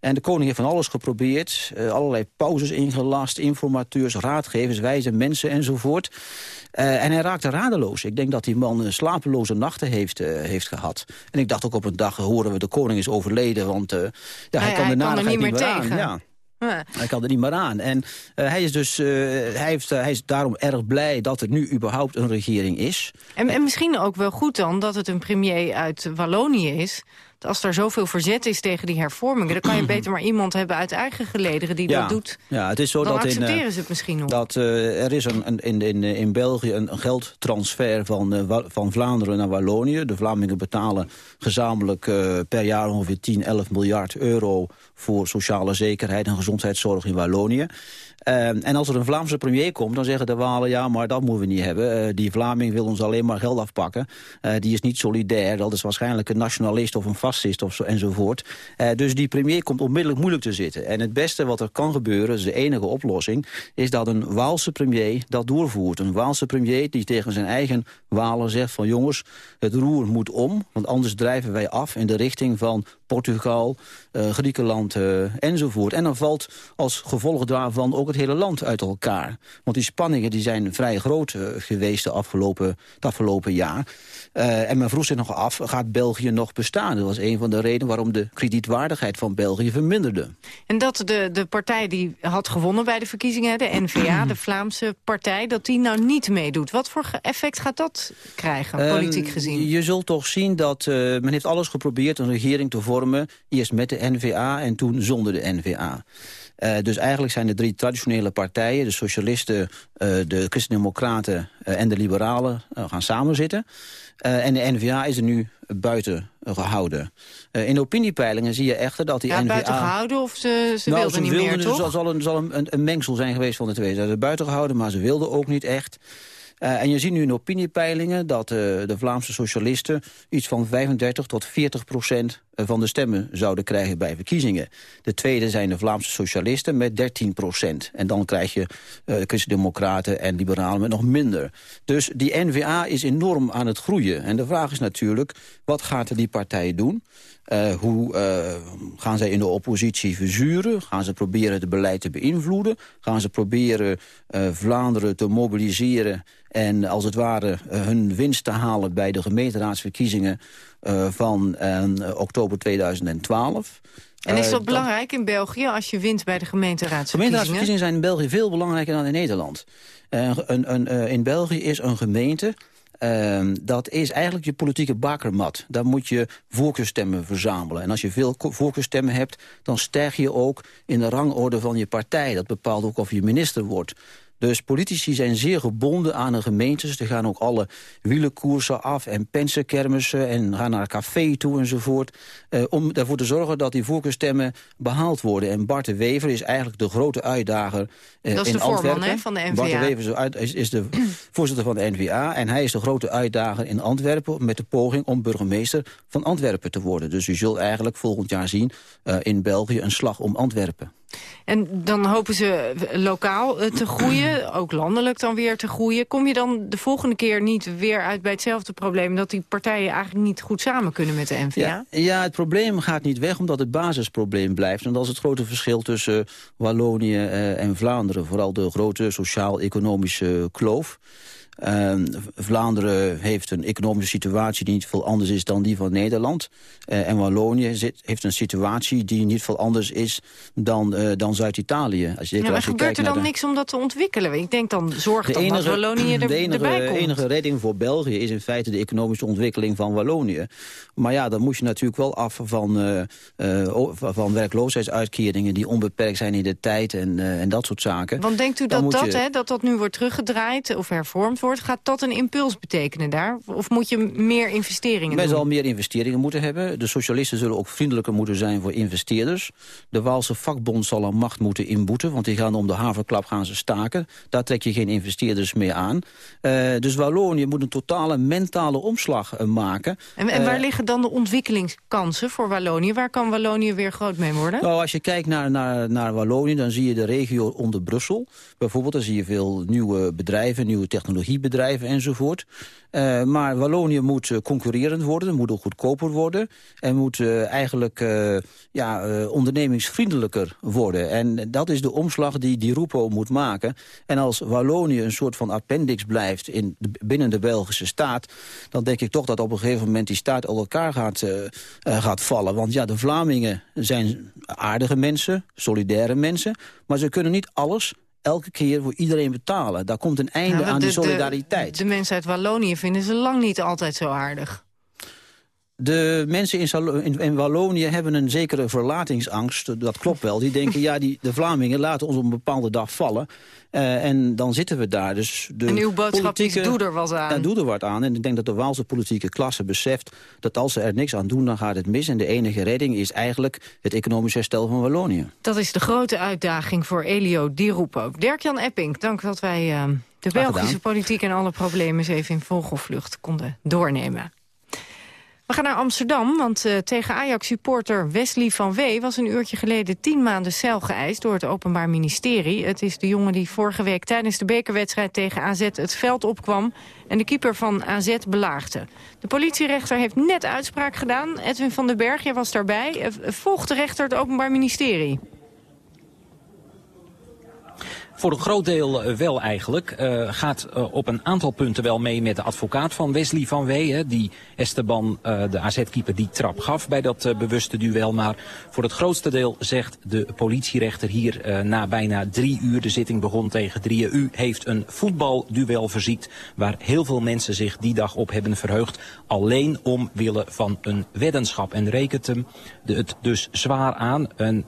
En de koning heeft van alles geprobeerd. Allerlei pauzes ingelast, informateurs, raadgevers, wijze mensen enzovoort. En hij raakte radeloos. Ik denk dat die man slapeloze nachten heeft, uh, heeft gehad. En ik dacht ook op een dag, horen we, de koning is overleden. Want ja, hij, hij kan de narigheid niet meer, tegen. Ja. Hij kan er niet meer aan. En uh, hij, is dus, uh, hij, heeft, uh, hij is daarom erg blij dat er nu überhaupt een regering is. En, en misschien ook wel goed dan dat het een premier uit Wallonië is als er zoveel verzet is tegen die hervormingen... dan kan je beter maar iemand hebben uit eigen gelederen die ja, dat doet. Ja, het is zo dan dat accepteren in, ze het misschien nog. Dat, uh, er is een, een, in, in, in België een, geldtransfer van, uh, van Vlaanderen naar Wallonië. De Vlamingen betalen gezamenlijk per jaar ongeveer 10, 11 miljard euro... voor sociale zekerheid en gezondheidszorg in Wallonië. Uh, en als er een Vlaamse premier komt, dan zeggen de Walen... ja, maar dat moeten we niet hebben. Uh, die Vlaming wil ons alleen maar geld afpakken. Uh, die is niet solidair. Dat is waarschijnlijk een nationalist of een fascist of zo, enzovoort. Uh, dus die premier komt onmiddellijk moeilijk te zitten. En het beste wat er kan gebeuren, is de enige oplossing... is dat een Waalse premier dat doorvoert. Een Waalse premier die tegen zijn eigen Walen zegt van... jongens, het roer moet om, want anders drijven wij af... in de richting van Portugal, Griekenland enzovoort. En dan valt als gevolg daarvan ook het hele land uit elkaar. Want die spanningen die zijn vrij groot geweest de afgelopen, het afgelopen jaar. en men vroeg zich nog af, gaat België nog bestaan? Dat was een van de redenen waarom de kredietwaardigheid van België verminderde. En dat de, de partij die had gewonnen bij de verkiezingen, de NVA, de Vlaamse partij, dat die nou niet meedoet. Wat voor effect gaat dat krijgen, ehm, politiek gezien? je zult toch zien dat uh, men heeft alles geprobeerd een regering te vormen. Eerst met de NVA en toen zonder de NVA. Uh, dus eigenlijk zijn de drie traditionele partijen, de socialisten, uh, de christendemocraten uh, en de liberalen, gaan samenzitten. en de NVA is er nu buiten gehouden. in opiniepeilingen zie je echter dat die ja, NVA... buiten gehouden of ze, ze nou, wilden niet wilden, meer, toch? Het zal, een, zal een, een, mengsel zijn geweest van de twee. Ze hebben buiten gehouden, maar ze wilden ook niet echt. Uh, en je ziet nu in opiniepeilingen dat uh, de Vlaamse socialisten... iets van 35 tot 40 procent van de stemmen zouden krijgen bij verkiezingen. De tweede zijn de Vlaamse socialisten met 13 procent. En dan krijg je uh, christendemocraten en liberalen met nog minder. Dus die N-VA is enorm aan het groeien. En de vraag is natuurlijk, wat gaat die partij doen? Hoe gaan zij in de oppositie verzuren? Gaan ze proberen het beleid te beïnvloeden? Gaan ze proberen Vlaanderen te mobiliseren... en als het ware hun winst te halen bij de gemeenteraadsverkiezingen... van oktober 2012... En is dat belangrijk in België als je wint bij de gemeenteraadsverkiezingen? Gemeenteraadsverkiezingen zijn in België veel belangrijker dan in Nederland. een, een, in België is een gemeente Uh, dat is eigenlijk je politieke bakermat. Daar moet je voorkeurstemmen verzamelen. En als je veel voorkeurstemmen hebt, dan stijg je ook in de rangorde van je partij. Dat bepaalt ook of je minister wordt. Dus politici zijn zeer gebonden aan de gemeentes. Ze gaan ook alle wielenkoersen af en pensenkermissen... en gaan naar een café toe enzovoort... Uh, om ervoor te zorgen dat die voorkeurstemmen behaald worden. En Bart de Wever is eigenlijk de grote uitdager uh, dat is in de. Voorman, hè, van de NVA. Bart de Wever is, is de voorzitter van de NVA... en hij is de grote uitdager in Antwerpen... met de poging om burgemeester van Antwerpen te worden. Dus u zult eigenlijk volgend jaar zien uh, in België een slag om Antwerpen. En dan hopen ze lokaal te groeien, ook landelijk dan weer te groeien. Kom je dan de volgende keer niet weer uit bij hetzelfde probleem... dat die partijen eigenlijk niet goed samen kunnen met de NVA? Ja, ja het probleem gaat niet weg omdat het basisprobleem blijft. En dat is het grote verschil tussen Wallonië en Vlaanderen. Vooral de grote sociaal-economische kloof. Uh, Vlaanderen heeft een economische situatie die niet veel anders is dan die van Nederland. Uh, en Wallonië zit, heeft een situatie die niet veel anders is dan, uh, dan Zuid-Italië. Ja, maar gebeurt er dan de... niks om dat te ontwikkelen? Ik denk dan zorg dan dat Wallonië er, de enige, erbij komt. De enige redding voor België is in feite de economische ontwikkeling van Wallonië. Maar ja, dan moet je natuurlijk wel af van, van werkloosheidsuitkeringen die onbeperkt zijn in de tijd en, en dat soort zaken. Want denkt u dat dat, je... hè, dat dat nu wordt teruggedraaid of hervormd wordt, gaat dat een impuls betekenen daar? Of moet je meer investeringen Wij doen? zal meer investeringen moeten hebben. De socialisten zullen ook vriendelijker moeten zijn voor investeerders. De Waalse vakbond zal een macht moeten inboeten... want die gaan om de haverklap gaan ze staken. Daar trek je geen investeerders meer aan. Uh, dus Wallonië moet een totale mentale omslag uh, maken. En, en waar uh, liggen dan de ontwikkelingskansen voor Wallonië? Waar kan Wallonië weer groot mee worden? Nou, als je kijkt naar, naar, naar Wallonië, dan zie je de regio onder Brussel. Bijvoorbeeld, dan zie je veel nieuwe bedrijven, nieuwe technologiebedrijven enzovoort. Uh, maar Wallonië moet uh, concurrerend worden, moet ook goedkoper worden... en moet uh, eigenlijk ja, ondernemingsvriendelijker worden. En dat is de omslag die Di Rupo moet maken. En als Wallonië een soort van appendix blijft in binnen de Belgische staat... dan denk ik toch dat op een gegeven moment die staat uit elkaar gaat, gaat vallen. Want ja, de Vlamingen zijn aardige mensen, solidaire mensen... maar ze kunnen niet alles elke keer voor iedereen betalen. Daar komt een einde Ja, aan de- die solidariteit. De, de mensen uit Wallonië vinden ze lang niet altijd zo aardig. De mensen in, Salo- in, in Wallonië hebben een zekere verlatingsangst. Dat klopt wel. Die denken, ja, die, de Vlamingen laten ons op een bepaalde dag vallen. Eh, en dan zitten we daar. Dus de En uw boodschap is, doe er wat aan. Ja, doe er wat aan. En ik denk dat de Waalse politieke klasse beseft... dat als ze er niks aan doen, dan gaat het mis. En de enige redding is eigenlijk het economisch herstel van Wallonië. Dat is de grote uitdaging voor Elio Di Rupo. Dirk-Jan Epping, dank dat wij eh, de Belgische politiek... en alle problemen eens even in vogelvlucht konden doornemen. We gaan naar Amsterdam, want uh, tegen Ajax-supporter Wesley van Wee... was een uurtje geleden tien maanden cel geëist door het Openbaar Ministerie. Het is de jongen die vorige week tijdens de bekerwedstrijd tegen AZ het veld opkwam... en de keeper van AZ belaagde. De politierechter heeft net uitspraak gedaan. Edwin van den Berg, jij was daarbij. Uh, volgt de rechter het Openbaar Ministerie? Voor een groot deel eh, wel eigenlijk. Uh, gaat uh, op een aantal punten wel mee met de advocaat van Wesley van Wee. Die Esteban, de AZ-keeper, die trap gaf bij dat bewuste duel. Maar voor het grootste deel zegt de politierechter hier na bijna drie uur. De zitting begon tegen drieën. U heeft een voetbalduel verziekt waar heel veel mensen zich die dag op hebben verheugd. Alleen omwille van een weddenschap. En rekent hem het dus zwaar aan. Een,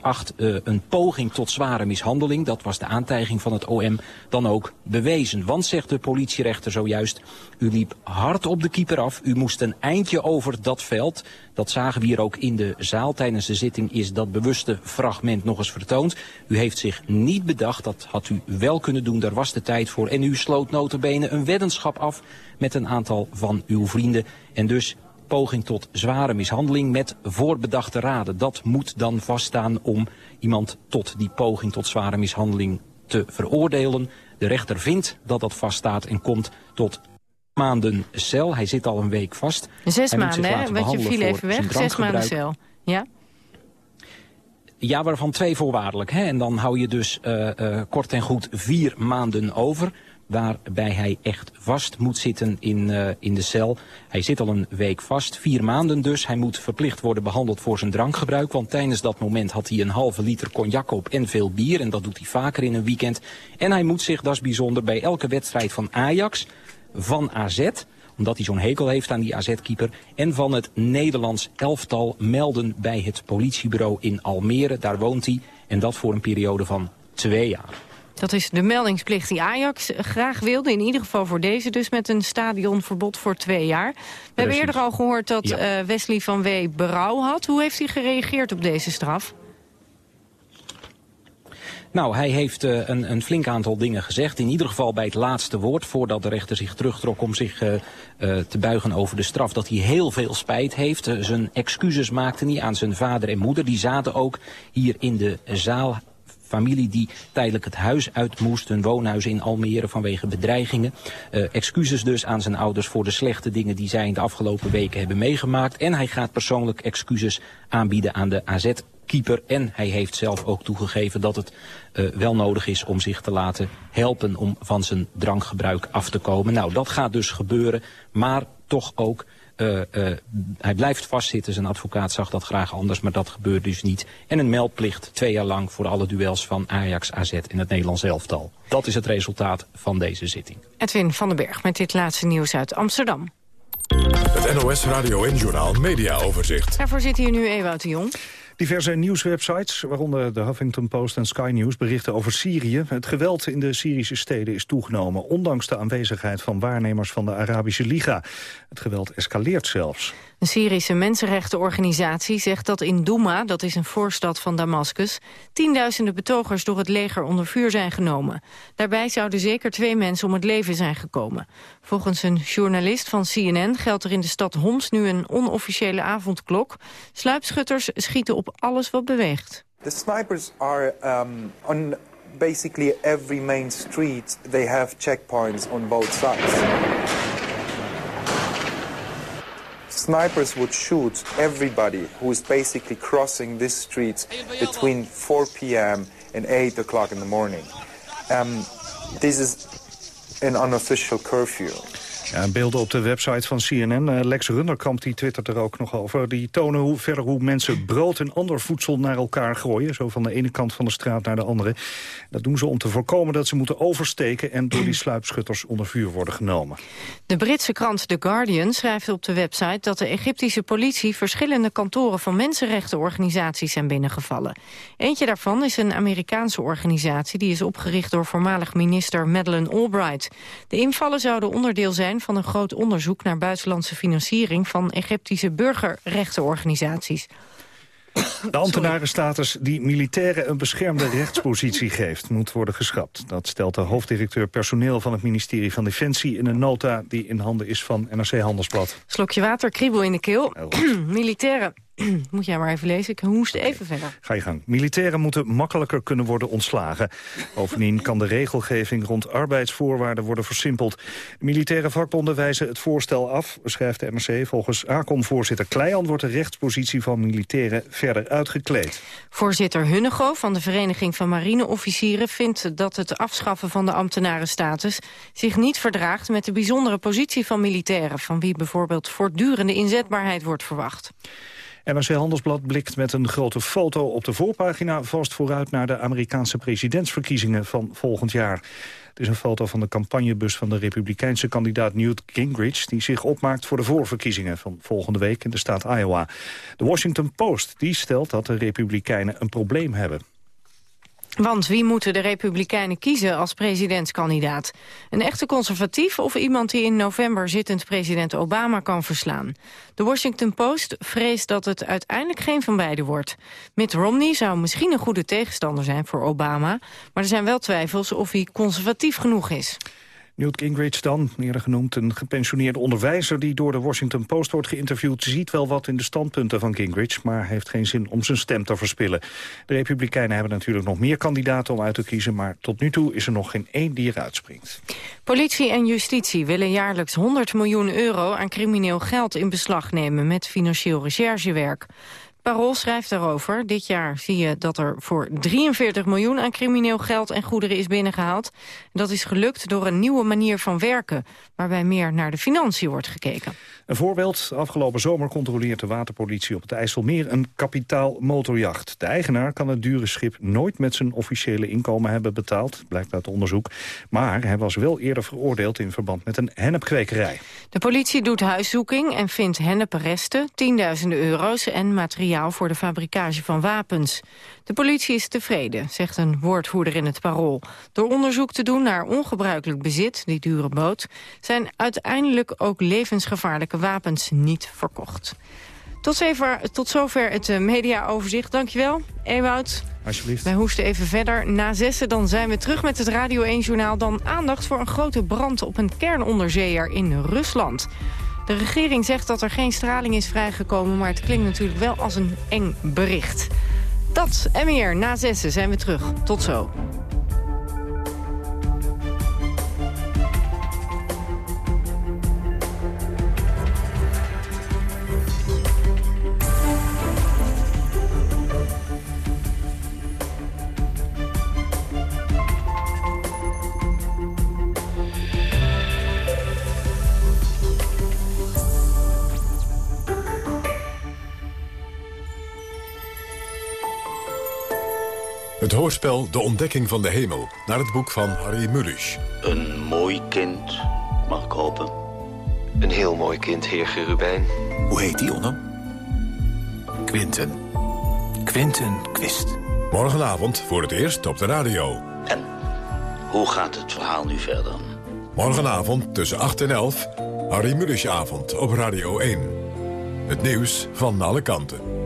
acht, een poging tot zware mishandeling. Dat was de aantijging van het OM dan ook bewezen. Want, zegt de politierechter zojuist, u liep hard op de keeper af. U moest een eindje over dat veld. Dat zagen we hier ook in de zaal. Tijdens de zitting is dat bewuste fragment nog eens vertoond. U heeft zich niet bedacht, dat had u wel kunnen doen, daar was de tijd voor. En u sloot notabene een weddenschap af met een aantal van uw vrienden. En dus poging tot zware mishandeling met voorbedachte raden. Dat moet dan vaststaan om iemand tot die poging tot zware mishandeling te veroordelen. De rechter vindt dat dat vaststaat en komt tot maanden cel. Hij zit al een week vast. Zes maanden, hè? Want je viel even weg. Zes maanden cel. Ja? Ja, waarvan twee voorwaardelijk. Hè? En dan hou je dus uh, uh, kort en goed vier maanden over waarbij hij echt vast moet zitten in, uh, in de cel. Hij zit al een week vast, vier maanden dus. Hij moet verplicht worden behandeld voor zijn drankgebruik. Want tijdens dat moment had hij een halve liter cognac op en veel bier. En dat doet hij vaker in een weekend. En hij moet zich, dat is bijzonder, bij elke wedstrijd van Ajax, van AZ omdat hij zo'n hekel heeft aan die AZ-keeper... en van het Nederlands elftal melden bij het politiebureau in Almere. Daar woont hij en dat voor een periode van twee jaar. Dat is de meldingsplicht die Ajax graag wilde. In ieder geval voor deze dus met een stadionverbod voor twee jaar. We hebben eerder al gehoord dat ja. uh, Wesley van Wee berouw had. Hoe heeft hij gereageerd op deze straf? Nou, hij heeft uh, een, een flink aantal dingen gezegd. In ieder geval bij het laatste woord, voordat de rechter zich terugtrok om zich uh, uh, te buigen over de straf, dat hij heel veel spijt heeft. zijn excuses maakte hij aan zijn vader en moeder. Die zaten ook hier in de zaal familie die tijdelijk het huis uit moest. Een woonhuis in Almere vanwege bedreigingen. Uh, excuses dus aan zijn ouders voor de slechte dingen die zij in de afgelopen weken hebben meegemaakt. En hij gaat persoonlijk excuses aanbieden aan de AZ keeper. En hij heeft zelf ook toegegeven dat het uh, wel nodig is om zich te laten helpen om van zijn drankgebruik af te komen. Nou, dat gaat dus gebeuren, maar toch ook uh, uh, hij blijft vastzitten. Zijn advocaat zag dat graag anders, maar dat gebeurt dus niet. En een meldplicht twee jaar lang voor alle duels van Ajax, AZ en het Nederlands elftal. Dat is het resultaat van deze zitting. Edwin van den Berg met dit laatste nieuws uit Amsterdam. Het NOS Radio en Journaal Media Overzicht. Daarvoor zit hier nu Ewout de Jong. Diverse nieuwswebsites, waaronder de Huffington Post en Sky News, berichten over Syrië. Het geweld in de Syrische steden is toegenomen, ondanks de aanwezigheid van waarnemers van de Arabische Liga. Het geweld escaleert zelfs. Een Syrische mensenrechtenorganisatie zegt dat in Douma, dat is een voorstad van Damascus, tienduizenden betogers door het leger onder vuur zijn genomen. Daarbij zouden zeker twee mensen om het leven zijn gekomen. Volgens een journalist van CNN geldt er in de stad Homs nu een onofficiële avondklok. Sluipschutters schieten op alles wat beweegt. The snipers are um, on basically every main street. They have checkpoints on both sides. snipers would shoot everybody who is basically crossing this street between 4 p.m. and 8 o'clock in the morning. Um, this is an unofficial curfew. Beelden op de website van CNN. Uh, Lex Runderkamp die twittert er ook nog over. Die tonen hoe, verder hoe mensen brood en ander voedsel naar elkaar gooien. Zo van de ene kant van de straat naar de andere. Dat doen ze om te voorkomen dat ze moeten oversteken... en door die sluipschutters onder vuur worden genomen. De Britse krant The Guardian schrijft op de website... dat de Egyptische politie verschillende kantoren van mensenrechtenorganisaties zijn binnengevallen. Eentje daarvan is een Amerikaanse organisatie... die is opgericht door voormalig minister Madeleine Albright. De invallen zouden onderdeel zijn van een groot onderzoek naar buitenlandse financiering van Egyptische burgerrechtenorganisaties. De ambtenarenstatus die militairen een beschermde rechtspositie geeft... moet worden geschrapt. Dat stelt de hoofddirecteur personeel van het ministerie van Defensie... in een nota die in handen is van NRC Handelsblad. Slokje water, kriebel in de keel. militairen Moet jij maar even lezen, ik hoest even verder. Ga je gang. Militairen moeten makkelijker kunnen worden ontslagen. Bovendien kan de regelgeving rond arbeidsvoorwaarden worden versimpeld. De militaire vakbonden wijzen het voorstel af, schrijft de NRC. Volgens ACOM-voorzitter Kleijan wordt de rechtspositie van militairen verder uitgekleed. Voorzitter Hunnego van de Vereniging van Marineofficieren vindt dat het afschaffen van de ambtenarenstatus zich niet verdraagt met de bijzondere positie van militairen, van wie bijvoorbeeld voortdurende inzetbaarheid wordt verwacht. NRC Handelsblad blikt met een grote foto op de voorpagina vast vooruit naar de Amerikaanse presidentsverkiezingen van volgend jaar. Het is een foto van de campagnebus van de republikeinse kandidaat Newt Gingrich... die zich opmaakt voor de voorverkiezingen van volgende week in de staat Iowa. De Washington Post die stelt dat de republikeinen een probleem hebben. Want wie moeten de Republikeinen kiezen als presidentskandidaat? Een echte conservatief of iemand die in november zittend president Obama kan verslaan? De Washington Post vreest dat het uiteindelijk geen van beiden wordt. Mitt Romney zou misschien een goede tegenstander zijn voor Obama... maar er zijn wel twijfels of hij conservatief genoeg is. Newt Gingrich dan, eerder genoemd een gepensioneerde onderwijzer... die door de Washington Post wordt geïnterviewd... ziet wel wat in de standpunten van Gingrich... maar heeft geen zin om zijn stem te verspillen. De Republikeinen hebben natuurlijk nog meer kandidaten om uit te kiezen... maar tot nu toe is er nog geen één die eruit springt. Politie en justitie willen jaarlijks 100 miljoen euro... aan crimineel geld in beslag nemen met financieel recherchewerk. Parool schrijft daarover. Dit jaar zie je dat er voor 43 miljoen aan crimineel geld en goederen is binnengehaald. Dat is gelukt door een nieuwe manier van werken, waarbij meer naar de financiën wordt gekeken. Een voorbeeld, afgelopen zomer controleert de waterpolitie op het IJsselmeer een kapitaal motorjacht. De eigenaar kan het dure schip nooit met zijn officiële inkomen hebben betaald, blijkt uit onderzoek. Maar hij was wel eerder veroordeeld in verband met een hennepkwekerij. De politie doet huiszoeking en vindt hennepresten, tienduizenden euro's en materiaal voor de fabrikage van wapens. De politie is tevreden, zegt een woordvoerder in het Parool. Door onderzoek te doen naar ongebruikelijk bezit, die dure boot... zijn uiteindelijk ook levensgevaarlijke wapens niet verkocht. Tot zover, tot zover het eh, mediaoverzicht. Dankjewel, Ewout. Alsjeblieft. Wij hoesten even verder. Na zessen dan zijn we terug met het Radio 1-journaal. Dan aandacht voor een grote brand op een kernonderzeeër in Rusland. De regering zegt dat er geen straling is vrijgekomen... maar het klinkt natuurlijk wel als een eng bericht. Dat en meer. Na zessen zijn we terug. Tot zo. Het hoorspel De Ontdekking van de Hemel, naar het boek van Harry Mulisch. Een mooi kind, mag ik hopen. Een heel mooi kind, heer Gerubijn. Hoe heet die, Onno? Quinten. Quinten Quist. Morgenavond voor het eerst op de radio. En hoe gaat het verhaal nu verder? Morgenavond tussen 8 en 11, Harry Mulischavond op Radio 1. Het nieuws van alle kanten.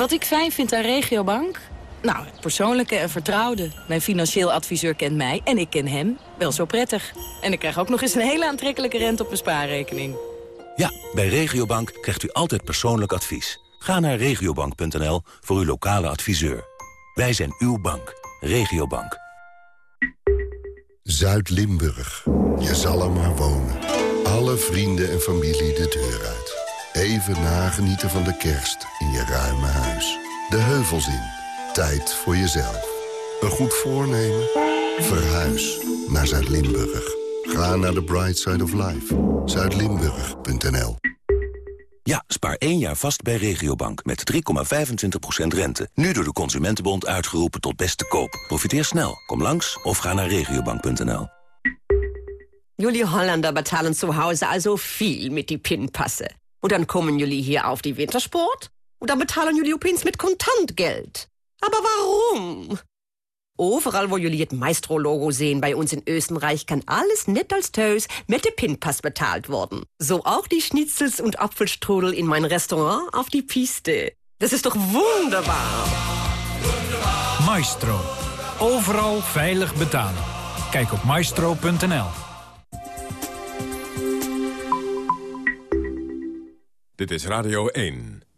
Wat ik fijn vind aan Regiobank? Nou, het persoonlijke en vertrouwde. Mijn financieel adviseur kent mij en ik ken hem wel zo prettig. En ik krijg ook nog eens een hele aantrekkelijke rente op mijn spaarrekening. Ja, bij Regiobank krijgt u altijd persoonlijk advies. Ga naar regiobank.nl voor uw lokale adviseur. Wij zijn uw bank. Regiobank. Zuid-Limburg. Je zal er maar wonen. Alle vrienden en familie de deur uit. Even nagenieten van de kerst in je ruime huis. De heuvels in. Tijd voor jezelf. Een goed voornemen? Verhuis naar Zuid-Limburg. Ga naar the bright side of life. Zuidlimburg.nl Ja, spaar één jaar vast bij Regiobank met 3,25% rente. Nu door de Consumentenbond uitgeroepen tot beste koop. Profiteer snel. Kom langs of ga naar regiobank.nl. Jullie Holländer betalen zu Hause also viel mit die Pinpasse. Und dann kommen jullie hier auf die Wintersport? Und dann betalen jullie opeens mit Kontantgeld. Aber warum? Overal wo jullie het Maestro-Logo sehen bei uns in Österreich, kann alles net als thuis met de Pinpass betaald worden. So auch die Schnitzels und Apfelstrudel in mein Restaurant auf die Piste. Das ist doch wunderbar. Maestro. Overal veilig betalen. Kijk op maestro.nl. Dit is Radio 1.